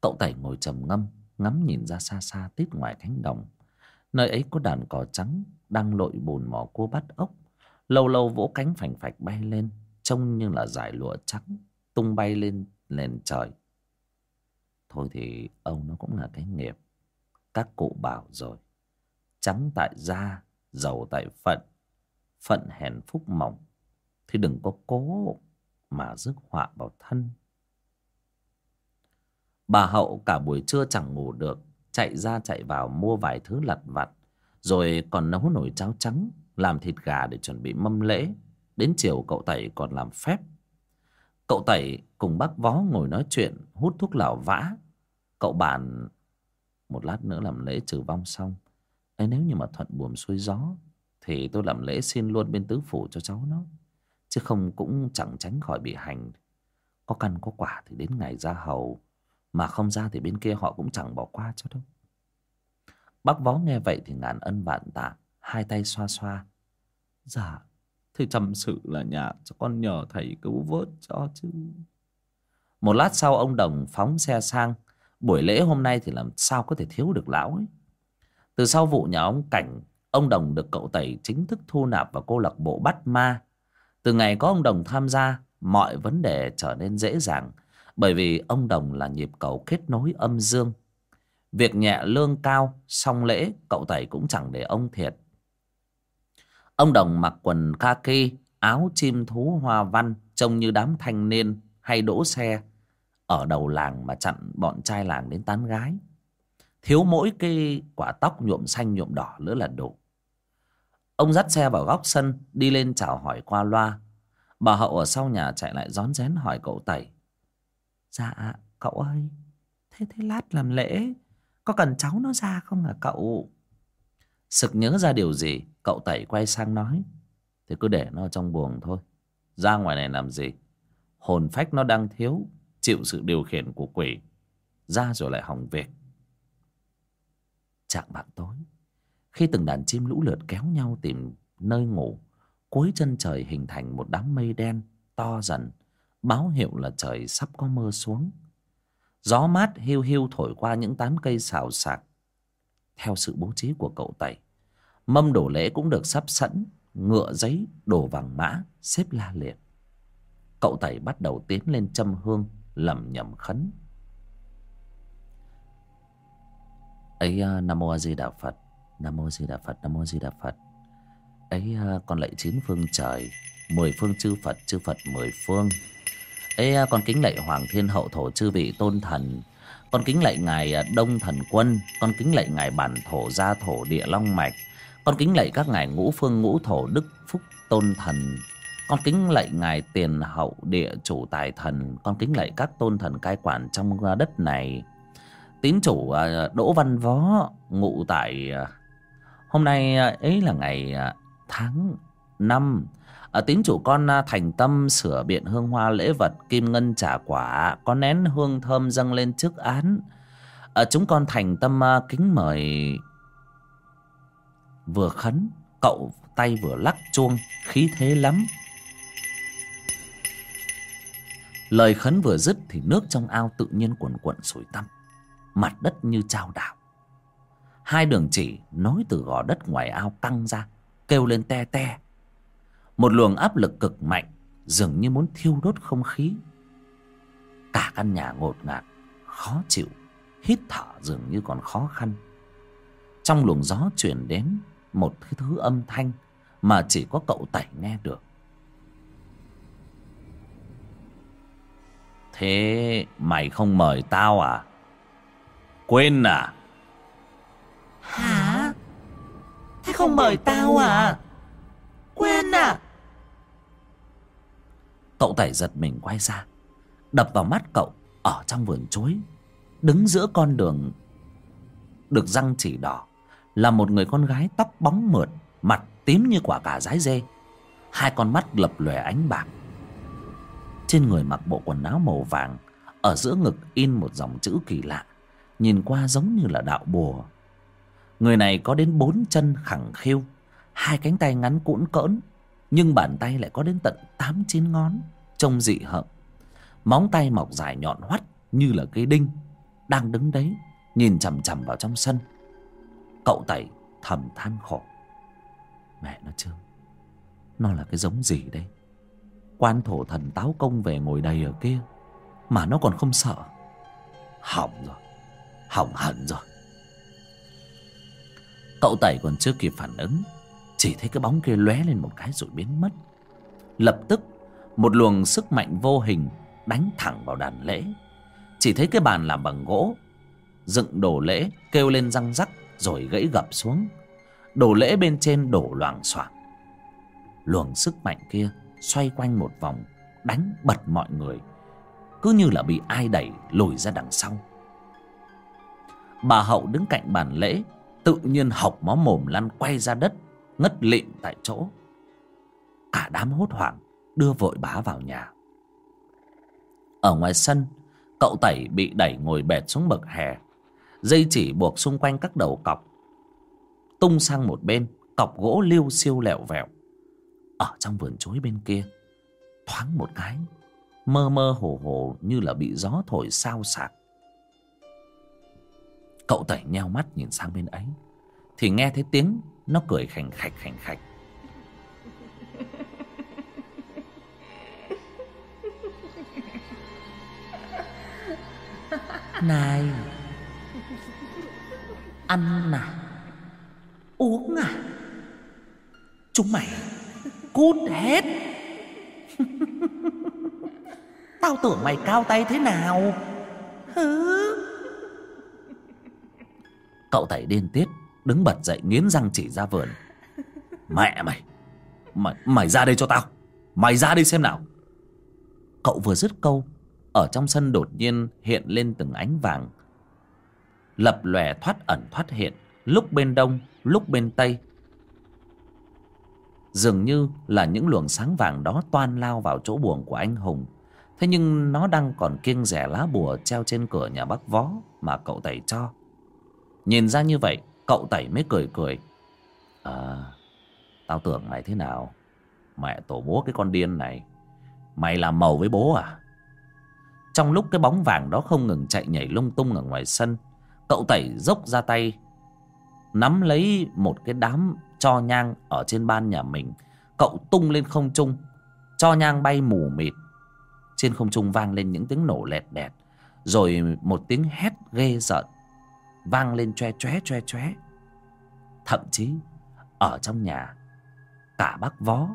[SPEAKER 1] Cậu tẩy ngồi trầm ngâm, ngắm nhìn ra xa xa tít ngoài cánh đồng. Nơi ấy có đàn cò trắng đang lội bùn mò cua bắt ốc. Lâu lâu vỗ cánh phành phạch bay lên, trông như là dải lụa trắng tung bay lên nền trời. Thôi thì ông nó cũng là cái nghiệp. Các cụ bảo rồi. Trắng tại da, giàu tại phận phận hèn phúc mỏng. Thì đừng có cố mà rước họa vào thân. Bà hậu cả buổi trưa chẳng ngủ được, chạy ra chạy vào mua vài thứ lặt vặt, rồi còn nấu nồi cháo trắng, làm thịt gà để chuẩn bị mâm lễ. Đến chiều cậu tẩy còn làm phép. Cậu tẩy cùng bác vó ngồi nói chuyện, hút thuốc lào vã. Cậu bàn, một lát nữa làm lễ trừ vong xong. Ấy nếu như mà thuận buồm xuôi gió, thì tôi làm lễ xin luôn bên tứ phủ cho cháu nó chứ không cũng chẳng tránh khỏi bị hành. Có căn có quả thì đến ngày ra hầu, mà không ra thì bên kia họ cũng chẳng bỏ qua cho đâu. Bác vó nghe vậy thì ngàn ân vạn tạ, hai tay xoa xoa. Dạ thì trầm sự là nhà cho con nhờ thầy cứu vớt cho chứ. Một lát sau ông đồng phóng xe sang. Buổi lễ hôm nay thì làm sao có thể thiếu được lão ấy? Từ sau vụ nhà ông cảnh, ông đồng được cậu tẩy chính thức thu nạp vào câu lạc bộ bắt ma từ ngày có ông đồng tham gia, mọi vấn đề trở nên dễ dàng, bởi vì ông đồng là nhịp cầu kết nối âm dương. Việc nhẹ lương cao, xong lễ, cậu tẩy cũng chẳng để ông thiệt. Ông đồng mặc quần kaki áo chim thú hoa văn, trông như đám thanh niên hay đỗ xe, ở đầu làng mà chặn bọn trai làng đến tán gái. Thiếu mỗi cái quả tóc nhuộm xanh nhuộm đỏ nữa là đủ ông dắt xe vào góc sân, đi lên chào hỏi qua loa. Bà hậu ở sau nhà chạy lại rón rén hỏi cậu tẩy. Dạ cậu ơi, thế thế lát làm lễ. Có cần cháu nó ra không hả cậu? Sực nhớ ra điều gì, cậu tẩy quay sang nói. Thì cứ để nó trong buồng thôi. Ra ngoài này làm gì? Hồn phách nó đang thiếu, chịu sự điều khiển của quỷ. Ra rồi lại hỏng việc. Trạng bạn tối khi từng đàn chim lũ lượt kéo nhau tìm nơi ngủ, cuối chân trời hình thành một đám mây đen to dần, báo hiệu là trời sắp có mưa xuống. Gió mát hiu hiu thổi qua những tán cây xào xạc. Theo sự bố trí của cậu tẩy, mâm đổ lễ cũng được sắp sẵn, ngựa giấy, đồ vàng mã, xếp la liệt. Cậu tẩy bắt đầu tiến lên châm hương, lẩm nhẩm khấn. Ấy à, nam mô a di đà phật nam mô di đà phật, nam mô di đà phật. Ấy à, còn con lạy chín phương trời, mười phương chư phật chư phật mười phương. Ấy à, con kính lạy hoàng thiên hậu thổ chư vị tôn thần. Con kính lạy ngài đông thần quân. Con kính lạy ngài bản thổ gia thổ địa long mạch. Con kính lạy các ngài ngũ phương ngũ thổ đức phúc tôn thần. Con kính lạy ngài tiền hậu địa chủ tài thần. Con kính lạy các tôn thần cai quản trong đất này. Tín chủ à, đỗ văn võ, ngụ tại hôm nay à, ấy là ngày à, tháng năm. À, tín chủ con thành tâm sửa biện hương hoa lễ vật kim ngân trả quả, có nén hương thơm dâng lên trước án. Chúng con thành tâm kính mời vừa khấn, cậu tay vừa lắc chuông, khí thế lắm. Lời khấn vừa dứt thì nước trong ao tự nhiên cuồn cuộn sủi tăm, mặt đất như trao đảo hai đường chỉ nối từ gò đất ngoài ao căng ra, kêu lên te te. Một luồng áp lực cực mạnh, dường như muốn thiêu đốt không khí. Cả căn nhà ngột ngạt, khó chịu, hít thở dường như còn khó khăn. Trong luồng gió truyền đến, một cái thứ âm thanh mà chỉ có cậu tẩy nghe được. Thế mày không mời tao à? Quên à?
[SPEAKER 2] Hả? Thế không mời tao à? Quên à?
[SPEAKER 1] Cậu tẩy giật mình quay ra, đập vào mắt cậu ở trong vườn chuối, đứng giữa con đường được răng chỉ đỏ, là một người con gái tóc bóng mượt, mặt tím như quả cà rái dê. Hai con mắt lập lòe ánh bạc. Trên người mặc bộ quần áo màu vàng, ở giữa ngực in một dòng chữ kỳ lạ, nhìn qua giống như là đạo bùa người này có đến bốn chân khẳng khiu, hai cánh tay ngắn cũn cỡn, nhưng bàn tay lại có đến tận tám chín ngón, trông dị hợm. Móng tay mọc dài nhọn hoắt như là cây đinh, đang đứng đấy, nhìn chằm chằm vào trong sân. Cậu tẩy thầm than khổ. Mẹ nó chứ, nó là cái giống gì đây? Quan thổ thần táo công về ngồi đầy ở kia, mà nó còn không sợ. Hỏng rồi, hỏng hận rồi cậu tẩy còn chưa kịp phản ứng, chỉ thấy cái bóng kia lóe lên một cái rồi biến mất. Lập tức, một luồng sức mạnh vô hình đánh thẳng vào đàn lễ. Chỉ thấy cái bàn làm bằng gỗ, dựng đồ lễ kêu lên răng rắc rồi gãy gập xuống. Đồ lễ bên trên đổ loảng xoảng. Luồng sức mạnh kia xoay quanh một vòng, đánh bật mọi người, cứ như là bị ai đẩy lùi ra đằng sau. Bà hậu đứng cạnh bàn lễ tự nhiên học máu mồm lăn quay ra đất, ngất lịm tại chỗ. Cả đám hốt hoảng đưa vội bá vào nhà. Ở ngoài sân, cậu tẩy bị đẩy ngồi bệt xuống bậc hè. Dây chỉ buộc xung quanh các đầu cọc. Tung sang một bên, cọc gỗ liêu siêu lẹo vẹo. Ở trong vườn chuối bên kia, thoáng một cái, mơ mơ hồ hồ như là bị gió thổi sao sạc cậu tẩy nheo mắt nhìn sang bên ấy. Thì nghe thấy tiếng, nó cười khành khạch khành khạch. Này, ăn à? Uống à? Chúng mày cút hết. Tao tưởng mày cao tay thế nào? Hứ? Cậu tẩy điên tiết, đứng bật dậy nghiến răng chỉ ra vườn. Mẹ mày mày mày ra đây cho tao. Mày ra đây xem nào. Cậu vừa dứt câu, ở trong sân đột nhiên hiện lên từng ánh vàng. Lập lòe thoát ẩn thoát hiện, lúc bên đông, lúc bên tây. Dường như là những luồng sáng vàng đó toan lao vào chỗ buồng của anh hùng. Thế nhưng nó đang còn kiêng rẻ lá bùa treo trên cửa nhà bác vó mà cậu tẩy cho nhìn ra như vậy, cậu tẩy mới cười cười. À tao tưởng mày thế nào? Mẹ tổ bố cái con điên này. Mày làm màu với bố à? Trong lúc cái bóng vàng đó không ngừng chạy nhảy lung tung ở ngoài sân, cậu tẩy dốc ra tay, nắm lấy một cái đám cho nhang ở trên ban nhà mình. Cậu tung lên không trung, cho nhang bay mù mịt. Trên không trung vang lên những tiếng nổ lẹt đẹt, rồi một tiếng hét ghê giận vang lên choe choé choe choé thậm chí, ở trong nhà, cả bác vó,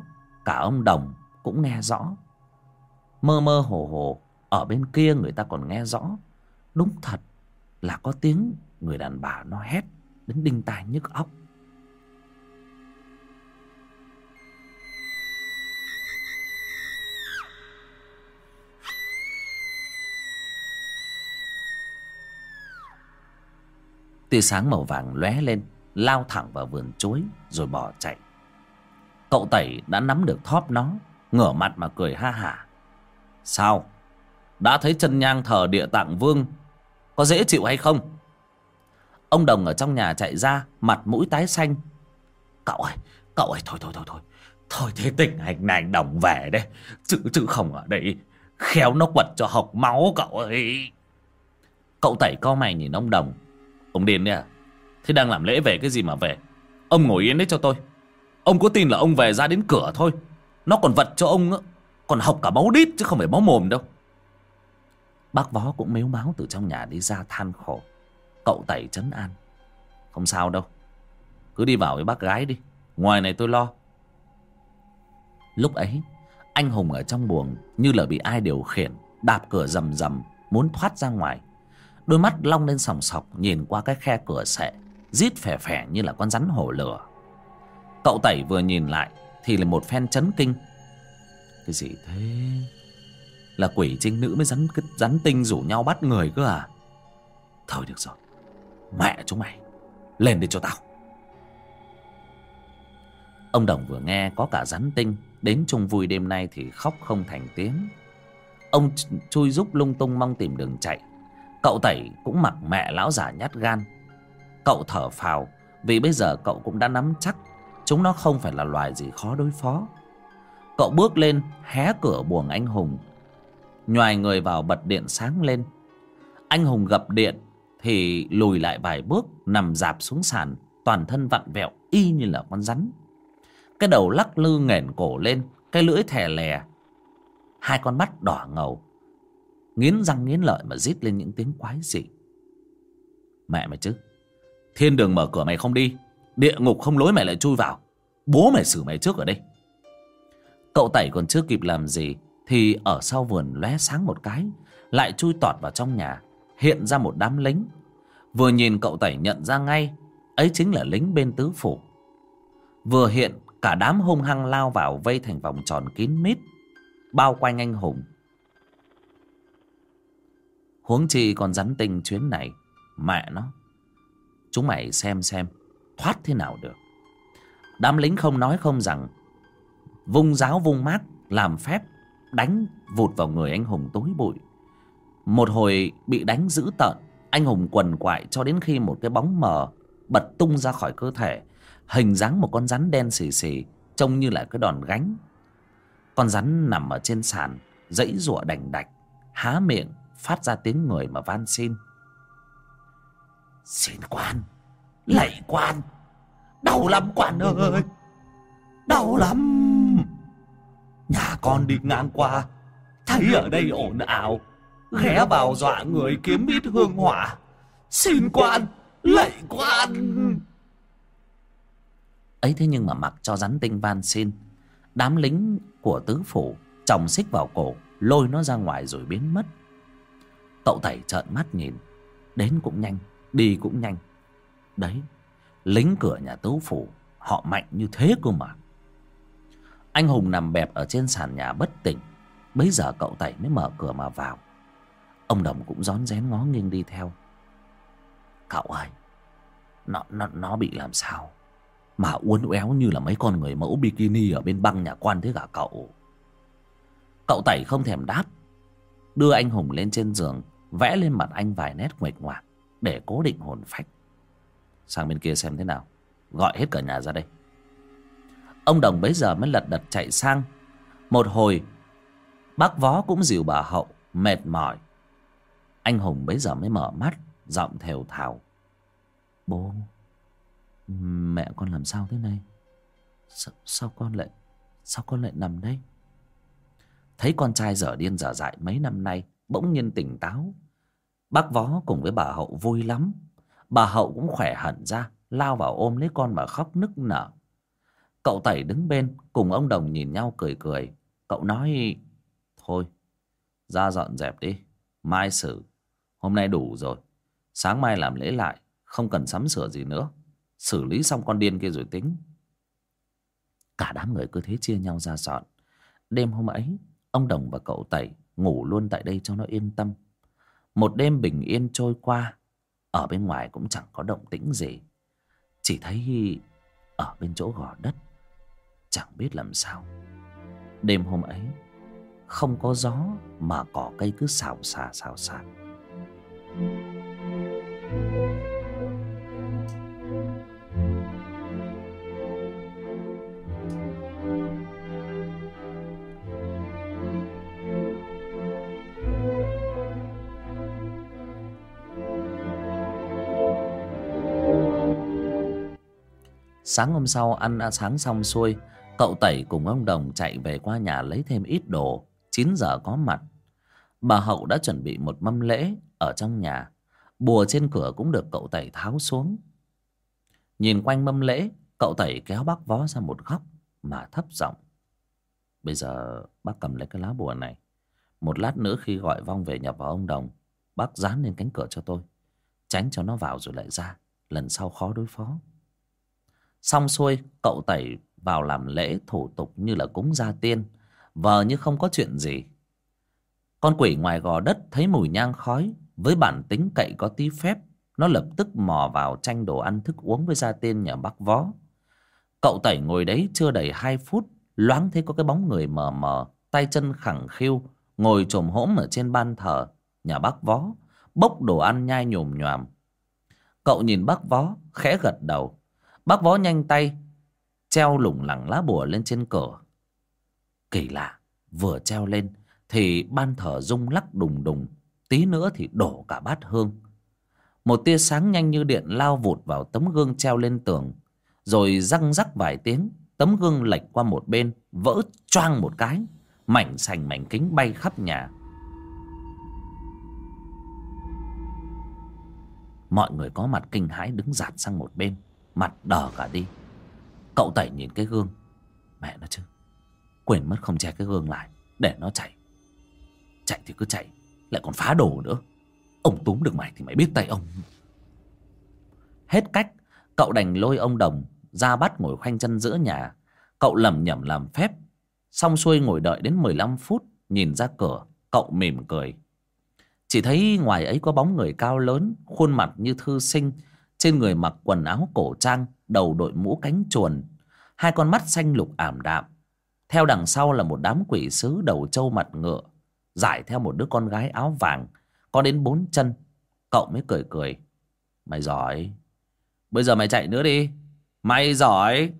[SPEAKER 1] cả ông đồng cũng nghe rõ. Mơ mơ hồ hồ, ở bên kia người ta còn nghe rõ. Đúng thật là có tiếng người đàn bà nó hét đến đinh tai nhức óc. Tia sáng màu vàng lóe lên, lao thẳng vào vườn chuối rồi bỏ chạy. Cậu tẩy đã nắm được thóp nó, ngửa mặt mà cười ha hả. Sao? Đã thấy chân nhang thờ địa tạng vương, có dễ chịu hay không? Ông đồng ở trong nhà chạy ra, mặt mũi tái xanh. Cậu ơi cậu ơi, thôi thôi thôi thôi. Thôi thế tình hành này đồng về đấy. Chứ chứ không ở đây khéo nó quật cho học máu cậu ơi. Cậu tẩy co mày nhìn ông đồng ông điên đấy à? Thế đang làm lễ về cái gì mà về? Ông ngồi yên đấy cho tôi. Ông có tin là ông về ra đến cửa thôi. Nó còn vật cho ông còn học cả máu đít chứ không phải máu mồm đâu. Bác vó cũng mếu máu từ trong nhà đi ra than khổ. Cậu tẩy chấn an. Không sao đâu. Cứ đi vào với bác gái đi. Ngoài này tôi lo. Lúc ấy, Anh Hùng ở trong buồng Như là bị ai điều khiển, Đạp cửa rầm rầm, Muốn thoát ra ngoài. Đôi mắt long lên sòng sọc, Nhìn qua cái khe cửa sệ Rít phè phè như là con rắn hổ lửa. Cậu tẩy vừa nhìn lại Thì là một phen chấn kinh. Cái gì thế? Là quỷ trinh nữ mới rắn rắn tinh rủ nhau bắt người cơ à? Thôi được rồi, mẹ chúng mày, lên đi cho tao. Ông đồng vừa nghe có cả rắn tinh, đến chung vui đêm nay thì khóc không thành tiếng. Ông chui giúp lung tung mong tìm đường chạy cậu tẩy cũng mặc mẹ lão già nhát gan. Cậu thở phào, vì bây giờ cậu cũng đã nắm chắc chúng nó không phải là loài gì khó đối phó. Cậu bước lên, hé cửa buồng anh hùng. Nhoài người vào bật điện sáng lên. Anh hùng gặp điện, thì lùi lại vài bước, nằm dạp xuống sàn, toàn thân vặn vẹo, y như là con rắn. Cái đầu lắc lư nghển cổ lên, cái lưỡi thè lè. Hai con mắt đỏ ngầu nghiến răng nghiến lợi mà rít lên những tiếng quái dị. Mẹ mày chứ, thiên đường mở cửa mày không đi, địa ngục không lối mày lại chui vào. Bố mày xử mày trước ở đây. Cậu tẩy còn chưa kịp làm gì thì ở sau vườn lóe sáng một cái, lại chui tọt vào trong nhà, hiện ra một đám lính. Vừa nhìn cậu tẩy nhận ra ngay, ấy chính là lính bên tứ phủ. Vừa hiện, cả đám hung hăng lao vào vây thành vòng tròn kín mít, bao quanh anh hùng huống chi còn rắn tinh chuyến này, mẹ nó. Chúng mày xem xem, thoát thế nào được. Đám lính không nói không rằng, vung giáo vung mát làm phép, đánh vụt vào người anh hùng tối bụi. Một hồi bị đánh dữ tợn, anh hùng quần quại cho đến khi một cái bóng mờ bật tung ra khỏi cơ thể, hình dáng một con rắn đen xì xì, trông như là cái đòn gánh. Con rắn nằm ở trên sàn, dãy rụa đành đạch, há miệng phát ra tiếng người mà van xin.
[SPEAKER 2] Xin quan lạy quan đau lắm quan ơi đau lắm. Nhà con đi ngang qua thấy ở đây ồn ào ghé vào dọa người kiếm ít hương hỏa. Xin quan lạy quan.
[SPEAKER 1] Ấy thế nhưng mà mặc cho rắn tinh van xin đám lính của tứ phủ chồng xích vào cổ lôi nó ra ngoài rồi biến mất cậu tẩy trợn mắt nhìn. Đến cũng nhanh, đi cũng nhanh. Đấy, lính cửa nhà tấu phủ, họ mạnh như thế cơ mà. Anh hùng nằm bẹp ở trên sàn nhà bất tỉnh. Bấy giờ cậu tẩy mới mở cửa mà vào. Ông đồng cũng rón rén ngó nghiêng đi theo. Cậu ơi, nó nó nó bị làm sao? Mà uốn éo như là mấy con người mẫu bikini ở bên băng nhà quan thế cả cậu. Cậu tẩy không thèm đáp. Đưa anh hùng lên trên giường vẽ lên mặt anh vài nét nguệch ngoạc để cố định hồn phách. Sang bên kia xem thế nào. Gọi hết cả nhà ra đây. Ông đồng bấy giờ mới lật đật chạy sang. Một hồi bác vó cũng dìu bà hậu mệt mỏi. Anh hùng bấy giờ mới mở mắt giọng thều thào. Bố mẹ con làm sao thế này? Sao, sao con lại sao con lại nằm đây? Thấy con trai dở điên dở dại mấy năm nay bỗng nhiên tỉnh táo. Bác vó cùng với bà hậu vui lắm. Bà hậu cũng khỏe hẳn ra, lao vào ôm lấy con mà khóc nức nở. Cậu tẩy đứng bên, cùng ông đồng nhìn nhau cười cười. Cậu nói, thôi, ra dọn dẹp đi, mai xử. Hôm nay đủ rồi, sáng mai làm lễ lại, không cần sắm sửa gì nữa. Xử lý xong con điên kia rồi tính. Cả đám người cứ thế chia nhau ra dọn. Đêm hôm ấy, ông đồng và cậu tẩy ngủ luôn tại đây cho nó yên tâm. Một đêm bình yên trôi qua, ở bên ngoài cũng chẳng có động tĩnh gì. Chỉ thấy ở bên chỗ gò đất, chẳng biết làm sao. Đêm hôm ấy, không có gió mà cỏ cây cứ xào xà, xào xạc. Sáng hôm sau ăn đã sáng xong xuôi, cậu tẩy cùng ông đồng chạy về qua nhà lấy thêm ít đồ. Chín giờ có mặt. Bà hậu đã chuẩn bị một mâm lễ ở trong nhà. Bùa trên cửa cũng được cậu tẩy tháo xuống. Nhìn quanh mâm lễ, cậu tẩy kéo bác vó ra một góc mà thấp giọng. Bây giờ bác cầm lấy cái lá bùa này. Một lát nữa khi gọi vong về nhập vào ông đồng, bác dán lên cánh cửa cho tôi. Tránh cho nó vào rồi lại ra, lần sau khó đối phó xong xuôi, cậu tẩy vào làm lễ thủ tục như là cúng gia tiên. Vờ như không có chuyện gì. Con quỷ ngoài gò đất thấy mùi nhang khói, với bản tính cậy có tí phép, nó lập tức mò vào tranh đồ ăn thức uống với gia tiên nhà bác vó. Cậu tẩy ngồi đấy chưa đầy hai phút, loáng thấy có cái bóng người mờ mờ, tay chân khẳng khiu, ngồi trồm hỗm ở trên ban thờ, nhà bác vó, bốc đồ ăn nhai nhồm nhòm cậu nhìn bác vó, khẽ gật đầu bác vó nhanh tay, treo lủng lẳng lá bùa lên trên cửa kỳ lạ, vừa treo lên thì ban thờ rung lắc đùng đùng, tí nữa thì đổ cả bát hương. Một tia sáng nhanh như điện lao vụt vào tấm gương treo lên tường, rồi răng rắc vài tiếng, tấm gương lệch qua một bên, vỡ choang một cái, mảnh sành mảnh kính bay khắp nhà. Mọi người có mặt kinh hãi đứng giạt sang một bên mặt đỏ cả đi. Cậu tẩy nhìn cái gương. Mẹ nó chứ, quên mất không che cái gương lại, để nó chạy. Chạy thì cứ chạy,
[SPEAKER 3] Lại còn phá đồ nữa. Ông túm được mày thì mày biết tay ông.
[SPEAKER 1] Hết cách, Cậu đành lôi ông Đồng ra bắt ngồi khoanh chân giữa nhà. Cậu lầm nhầm làm phép. Xong xuôi ngồi đợi đến 15 phút, Nhìn ra cửa, Cậu mỉm cười. Chỉ thấy ngoài ấy có bóng người cao lớn, Khuôn mặt như thư sinh trên người mặc quần áo cổ trang, Đầu đội mũ cánh chuồn, Hai con mắt xanh lục ảm đạm. Theo đằng sau là một đám quỷ sứ đầu trâu mặt ngựa Giải theo một đứa con gái áo vàng, Có đến bốn chân. Cậu mới cười cười. Mày giỏi. Bây giờ mày chạy nữa đi. Mày giỏi.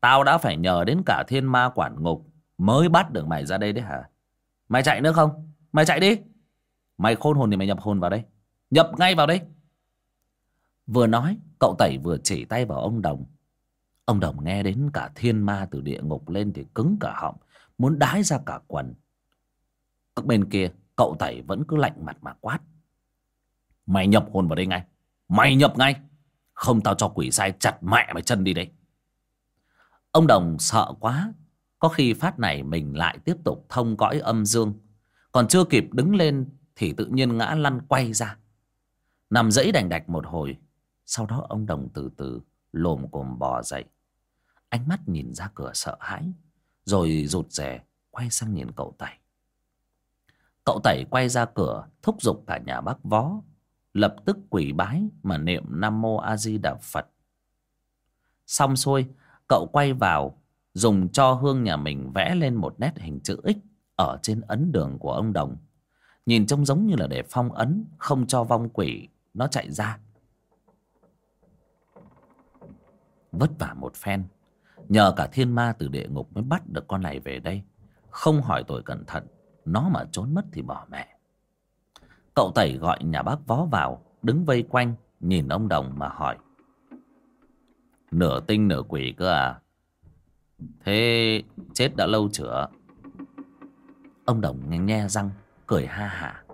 [SPEAKER 1] Tao đã phải nhờ đến cả thiên ma quản ngục Mới bắt được mày ra đây đấy hả? Mày chạy nữa không? Mày chạy đi. Mày khôn hồn thì mày nhập hồn vào đây. Nhập ngay vào đây. Vừa nói, cậu Tẩy vừa chỉ tay vào ông Đồng. Ông Đồng nghe đến cả thiên ma từ địa ngục lên thì cứng cả họng, Muốn đái ra cả quần. Các bên kia, cậu Tẩy vẫn cứ lạnh mặt mà quát. Mày nhập hồn vào đây ngay. Mày nhập ngay. Không tao cho quỷ sai chặt mẹ mày chân đi đây. Ông Đồng sợ quá. Có khi phát này mình lại tiếp tục thông cõi âm dương. Còn chưa kịp đứng lên Thì tự nhiên ngã lăn quay ra. Nằm dẫy đành đạch một hồi sau đó ông Đồng từ từ lồm cồm bò dậy. Ánh mắt nhìn ra cửa sợ hãi, Rồi rụt rè quay sang nhìn cậu Tẩy. Cậu Tẩy quay ra cửa, Thúc giục cả nhà bác vó, Lập tức quỳ bái mà niệm Nam Mô A Di Đà Phật. Xong xuôi, Cậu quay vào, Dùng cho hương nhà mình vẽ lên một nét hình chữ X Ở trên ấn đường của ông Đồng. Nhìn trông giống như là để phong ấn, Không cho vong quỷ Nó chạy ra. Vất vả một phen. Nhờ cả thiên ma từ địa ngục mới bắt được con này về đây. Không hỏi tội cẩn thận Nó mà trốn mất thì bỏ mẹ. Cậu Tẩy gọi nhà bác vó vào Đứng vây quanh Nhìn ông Đồng mà hỏi. Nửa tinh nửa quỷ cơ à? Thế chết đã lâu chưa? Ông Đồng nghe, nghe răng Cười ha hả.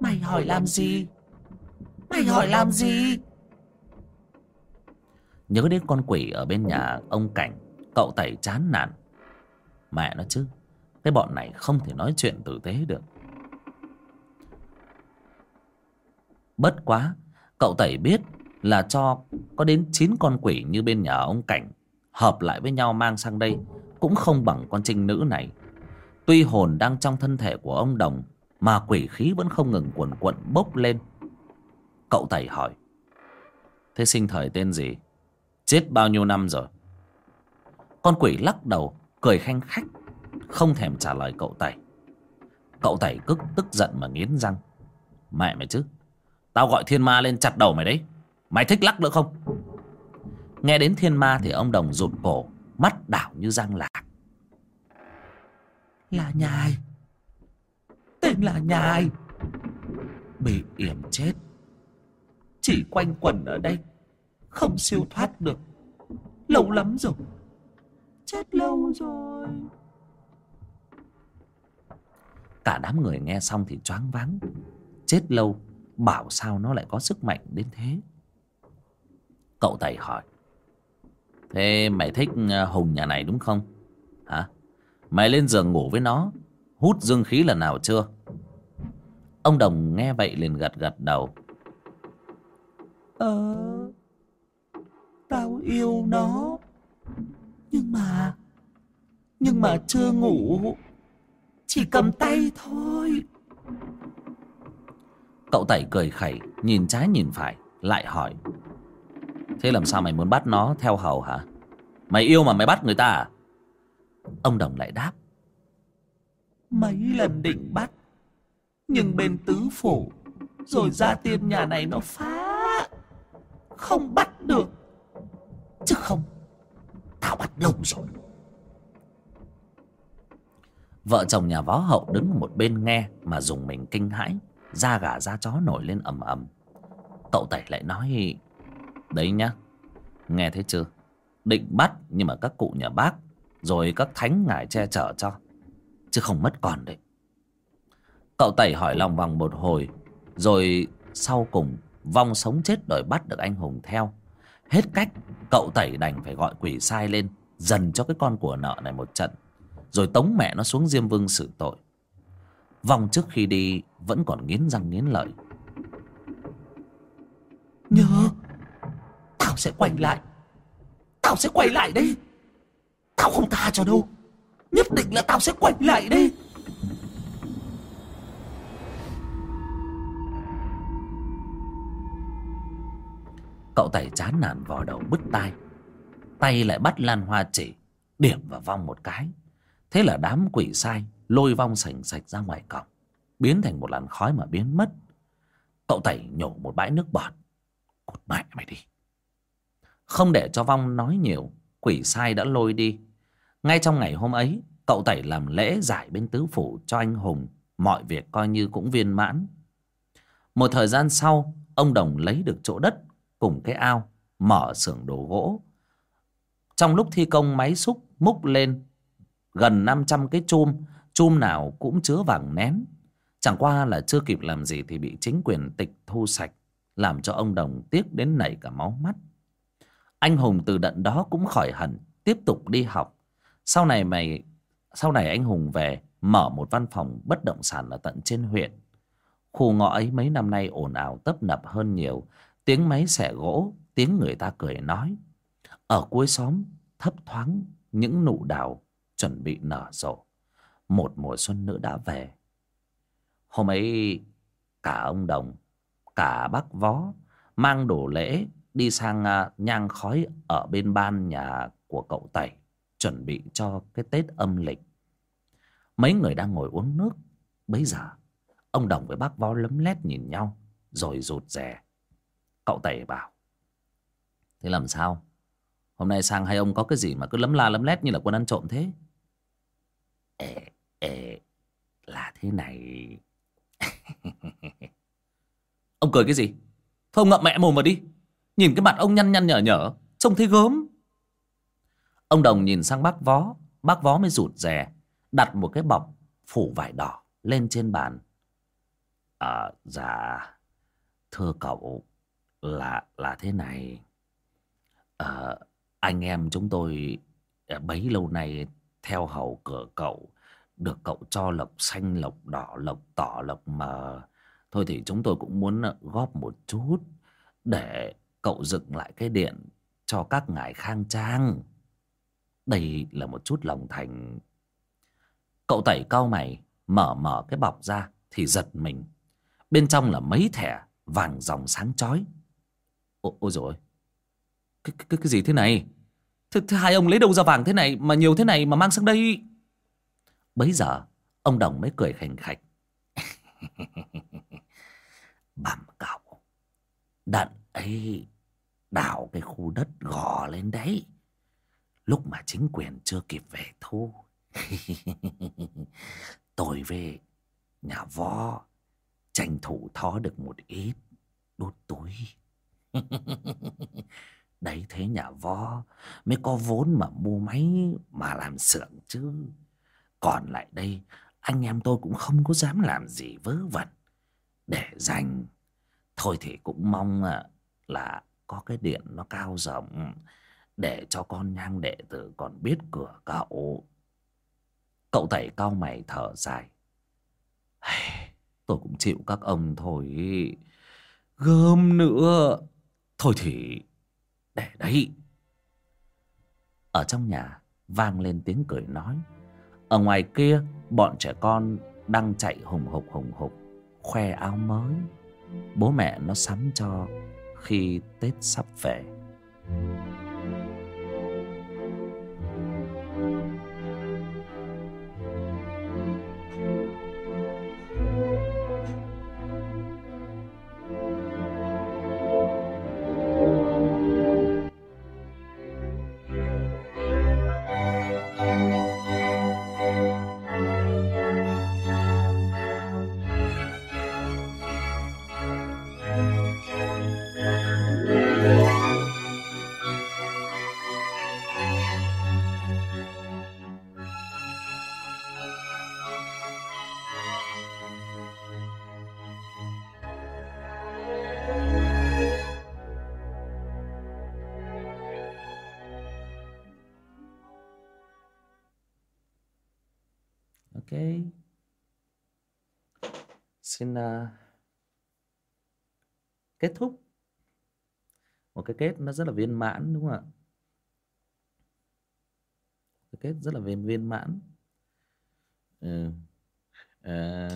[SPEAKER 2] Mày hỏi làm gì? Mày hỏi làm gì?
[SPEAKER 1] Nhớ đến con quỷ ở bên nhà ông Cảnh, Cậu Tẩy chán nản. Mẹ nó chứ, Cái bọn này không thể nói chuyện tử tế được. Bất quá, Cậu Tẩy biết là cho có đến 9 con quỷ như bên nhà ông Cảnh Hợp lại với nhau mang sang đây Cũng không bằng con trinh nữ này. Tuy hồn đang trong thân thể của ông Đồng Mà quỷ khí vẫn không ngừng cuồn cuộn bốc lên. Cậu Tẩy hỏi, Thế sinh thời tên gì? Chết bao nhiêu năm rồi? Con quỷ lắc đầu, Cười khanh khách, Không thèm trả lời cậu Tẩy. Cậu Tẩy cứ tức giận mà nghiến răng. Mẹ mày chứ, Tao gọi thiên ma lên chặt đầu mày đấy. Mày thích lắc nữa không? Nghe đến thiên ma thì ông Đồng rụt cổ, Mắt đảo như răng lạc.
[SPEAKER 2] Là nhài Tên là nhài
[SPEAKER 1] Bị yểm chết.
[SPEAKER 2] Chỉ quanh quẩn ở đây. Không siêu thoát được. Lâu lắm rồi. Chết lâu rồi.
[SPEAKER 1] Cả đám người nghe xong thì choáng váng. Chết lâu Bảo sao nó lại có sức mạnh đến thế? Cậu Tẩy hỏi. Thế mày thích ờ, Hùng nhà này đúng không? Hả? Mày lên giường ngủ với nó. Hút dương khí lần nào chưa? Ông Đồng nghe vậy liền gật gật đầu.
[SPEAKER 2] Ờ Tao yêu nó. Nhưng mà Nhưng mà chưa ngủ. Chỉ cầm tay thôi.
[SPEAKER 1] Cậu Tẩy cười khẩy Nhìn trái nhìn phải Lại hỏi. Thế làm sao mày muốn bắt nó theo hầu hả? Mày yêu mà mày bắt người ta à? Ông Đồng lại đáp.
[SPEAKER 2] Mấy lần định bắt Nhưng bên tứ phủ Rồi ra tiên nhà này nó phá. Không bắt được Chứ không? Tao bắt lâu rồi.
[SPEAKER 1] Vợ chồng nhà võ hậu đứng một bên nghe Mà dùng mình kinh hãi, Da gà da chó nổi lên ầm ầm. Cậu Tẩy lại nói, Đấy nhá, Nghe thấy chưa? Định bắt nhưng mà các cụ nhà bác, Rồi các thánh ngài che chở cho, Chứ không mất còn đấy. Cậu Tẩy hỏi lòng vòng một hồi, Rồi sau cùng Vong sống chết đòi bắt được anh Hùng theo. Hết cách, Cậu Tẩy đành phải gọi quỷ sai lên, Dần cho cái con của nợ này một trận, Rồi tống mẹ nó xuống Diêm Vương xử tội. Vòng trước khi đi, vẫn còn nghiến răng nghiến lợi.
[SPEAKER 2] Nhớ, tao sẽ quay lại. Tao sẽ quay lại đây. Tao không tha cho đâu. Nhất định là tao sẽ quay lại đây.
[SPEAKER 1] Cậu tẩy chán nản vò đầu bứt tai. Tay lại bắt lan hoa chỉ, điểm vào vong một cái. Thế là đám quỷ sai lôi vong sành sạch ra ngoài cổng, biến thành một làn khói mà biến mất. Cậu tẩy nhổ một bãi nước bọt. Cút mẹ mày đi. Không để cho vong nói nhiều, quỷ sai đã lôi đi. Ngay trong ngày hôm ấy, cậu tẩy làm lễ giải bên tứ phủ cho anh hùng, mọi việc coi như cũng viên mãn. Một thời gian sau, ông đồng lấy được chỗ đất cùng cái ao, mở xưởng đồ gỗ. Trong lúc thi công máy xúc múc lên gần 500 cái chum chum nào cũng chứa vàng nén. Chẳng qua là chưa kịp làm gì thì bị chính quyền tịch thu sạch, làm cho ông đồng tiếc đến nảy cả máu mắt. Anh hùng từ đận đó cũng khỏi hẳn, tiếp tục đi học. Sau này mày, sau này anh hùng về, mở một văn phòng bất động sản ở tận trên huyện. Khu ngõ ấy mấy năm nay ồn ào tấp nập hơn nhiều tiếng máy xẻ gỗ, tiếng người ta cười nói. Ở cuối xóm, thấp thoáng, những nụ đào chuẩn bị nở rộ. Một mùa xuân nữa đã về. Hôm ấy, cả ông đồng, cả bác vó mang đồ lễ đi sang à, nhang khói ở bên ban nhà của cậu tẩy, chuẩn bị cho cái tết âm lịch. Mấy người đang ngồi uống nước. Bấy giờ, ông đồng với bác vó lấm lét nhìn nhau, rồi rụt rè cậu tẩy bảo. Thế làm sao? Hôm nay sang hai ông có cái gì mà cứ lấm la lấm lét như là quân ăn trộm thế? Ê ê, là thế này. Ông cười cái gì? Thôi ngậm mẹ mồm mà đi. Nhìn cái mặt ông nhăn nhăn nhở nhở, trông thấy gớm. Ông đồng nhìn sang bác vó bác vó mới rụt rè, đặt một cái bọc phủ vải đỏ lên trên bàn. À dạ thưa cậu là là thế này. À, anh em chúng tôi ờ, bấy lâu nay theo hầu cửa cậu được cậu cho lộc xanh lộc đỏ lộc tỏ lộc mờ. Thôi thì chúng tôi cũng muốn ờ, góp một chút để cậu dựng lại cái điện cho các ngài khang trang. Đây là một chút lòng thành. Cậu tẩy cau mày mở mở cái bọc ra thì giật mình. Bên trong là mấy thẻ vàng dòng sáng chói. Ôi, ôi. Rồi cái, cái, cái gì thế này? Th, th, hai ông lấy đâu ra vàng thế này mà nhiều thế này mà mang sang đây? Bấy giờ ông đồng mới cười khành khạch. Bẩm cậu đận ấy đào cái khu đất gò lên đấy. Lúc mà chính quyền chưa kịp về thu. Tôi về nhà võ tranh thủ thó được một ít đốt túi. đấy thế nhà võ mới có vốn mà mua máy mà làm xưởng chứ. Còn lại đây, anh em tôi cũng không có dám làm gì vớ vẩn. Để dành, thôi thì cũng mong à, là có cái điện nó cao rộng, để cho con nhang đệ tử còn biết cửa cậu. Cậu tẩy cao mày thở dài. Tôi cũng chịu các ông thôi. Gơm nữa thôi thì, để đấy. Ở trong nhà, vang lên tiếng cười nói. Ở ngoài kia, bọn trẻ con đang chạy hùng hục hùng hục, khoe áo mới. Bố mẹ nó sắm cho khi tết sắp về. Xin uh, kết thúc. Một cái kết nó rất là viên mãn đúng không ạ? Cái kết rất là viên viên mãn. Ừ. à,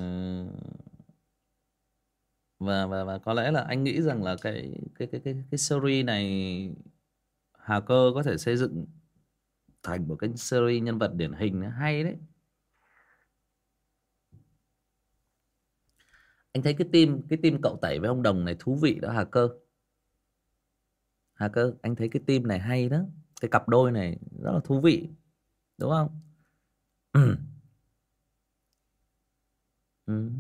[SPEAKER 1] và và và có lẽ là anh nghĩ rằng là cái cái cái cái cái series này Hà Cơ có thể xây dựng thành một cái series nhân vật điển hình hay đấy. Anh thấy cái tim cái tim cậu tẩy với ông đồng này thú vị đó, Hà Cơ. Hà Cơ, anh thấy cái tim này hay đó. Cái cặp đôi này rất là thú vị, đúng không? Ừ. Ừ.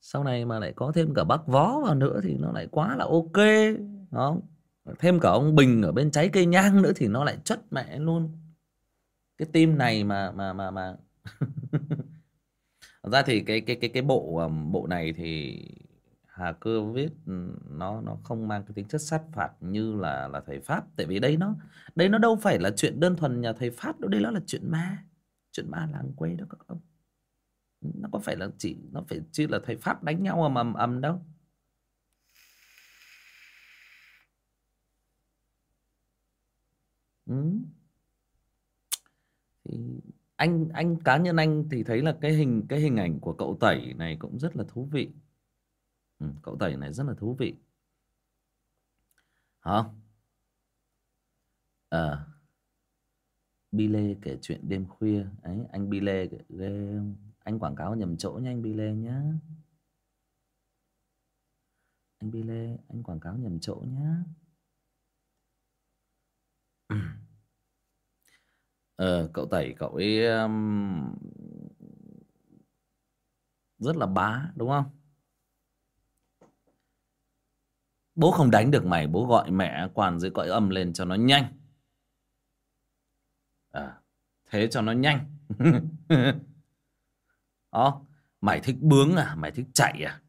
[SPEAKER 1] sau này mà lại có thêm cả bác vó vào nữa thì nó lại quá là ok, đúng không? Thêm cả ông bình ở bên trái cây nhang nữa thì nó lại chất mẹ luôn. Cái tim này mà mà mà mà. Thật ra thì cái cái cái cái bộ bộ này thì Hà Cơ viết nó nó không mang cái tính chất sát phạt như là là thầy pháp. Tại vì đây nó đây nó đâu phải là chuyện đơn thuần nhà thầy pháp đâu, đây nó là chuyện ma. Chuyện ma làng quê đó các ông. Nó có phải là chỉ, nó phải chỉ là thầy pháp đánh nhau ầm ầm ầm đâu. Ừ. thì anh anh cá nhân anh thì thấy là cái hình cái hình ảnh của cậu tẩy này cũng rất là thú vị. Ừ, cậu tẩy này rất là thú vị. Hả? Ờ. Bi lê kể chuyện đêm khuya. Ấy anh Bile ghê anh quảng cáo nhầm chỗ nha anh lê nhá. Anh bi lê anh quảng cáo nhầm chỗ nhá. ờ, cậu tẩy cậu ấy um, rất là bá đúng không? Bố không đánh được mày bố gọi mẹ quan dưới cõi âm lên cho nó nhanh. À, thế cho nó nhanh. Đó mày thích bướng à? Mày thích chạy à?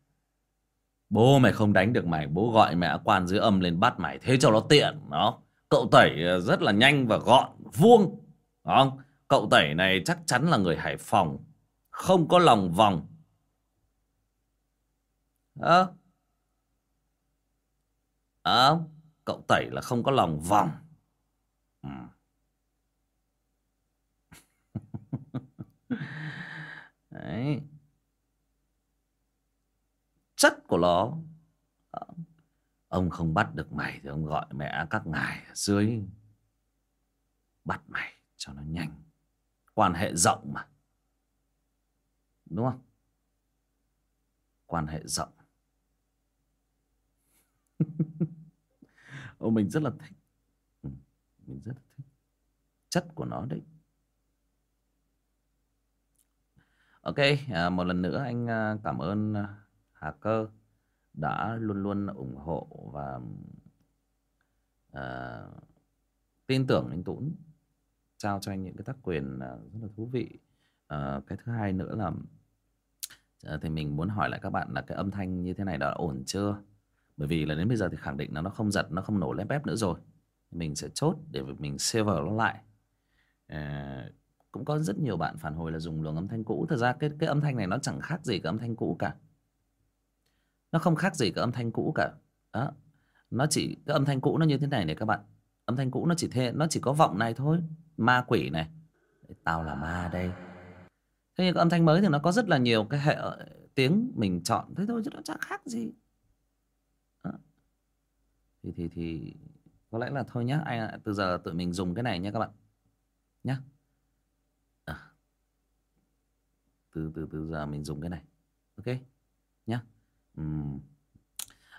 [SPEAKER 1] Bố mày không đánh được mày bố gọi mẹ quan dưới âm lên bắt mày thế cho nó tiện. Đó cậu tẩy ờ, rất là nhanh và gọn vuông không? Cậu Tẩy này chắc chắn là người Hải Phòng. Không có lòng vòng. Ờ. À, cậu Tẩy là không có lòng vòng. Ừ. Đấy. Chất của nó. Ờ. Ông không bắt được mày thì ông gọi mẹ các ngài ở dưới. Bắt mày cho nó nhanh. Quan hệ rộng mà. Đúng không? Quan hệ rộng. Ô mình rất là thích. Ừ, mình rất là thích. Chất của nó đấy. Ok à, một lần nữa anh à, cảm ơn à, hà cơ đã luôn luôn ủng hộ và uh, tin tưởng anh Tuấn trao cho anh những cái tác quyền à, rất là thú vị. À, cái thứ hai nữa là à, thì mình muốn hỏi lại các bạn là cái âm thanh như thế này đã ổn chưa? Bởi vì là đến bây giờ thì khẳng định là nó không giật nó không nổ lép bép nữa rồi. Mình sẽ chốt để mình save nó lại. À, cũng có rất nhiều bạn phản hồi là dùng luồng âm thanh cũ. Thật ra cái cái âm thanh này nó chẳng khác gì cái âm thanh cũ cả. Nó không khác gì cái âm thanh cũ cả. Đó. Nó chỉ cái âm thanh cũ nó như thế này này các bạn. Âm thanh cũ nó chỉ thế nó chỉ có vọng này thôi ma quỷ này. Tao là ma đây. Thế nhưng âm thanh mới thì nó có rất là nhiều cái hệ ờ, tiếng mình chọn. Thế thôi chứ nó chẳng khác gì. Thì thì thì có lẽ là thôi nhá. Anh từ giờ tụi mình dùng cái này nhé các bạn. Nhá. À. từ từ từ giờ mình dùng cái này. Ok. Nhá. Uhm.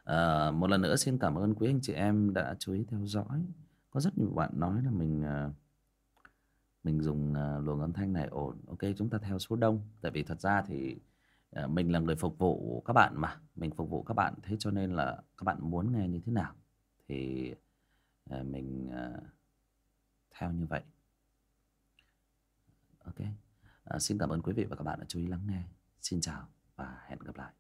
[SPEAKER 1] à, một lần nữa xin cảm ơn quý anh chị em đã chú ý theo dõi. Có rất nhiều bạn nói là mình uh, mình dùng uh, luồng âm thanh này ổn ok chúng ta theo số đông. Tại vì thật ra thì uh, mình là người phục vụ các bạn mà mình phục vụ các bạn thế cho nên là các bạn muốn nghe như thế nào thì uh, mình uh, theo như vậy. Ok. Uh, xin cảm ơn quý vị và các bạn đã chú ý lắng nghe. Xin chào và hẹn gặp lại.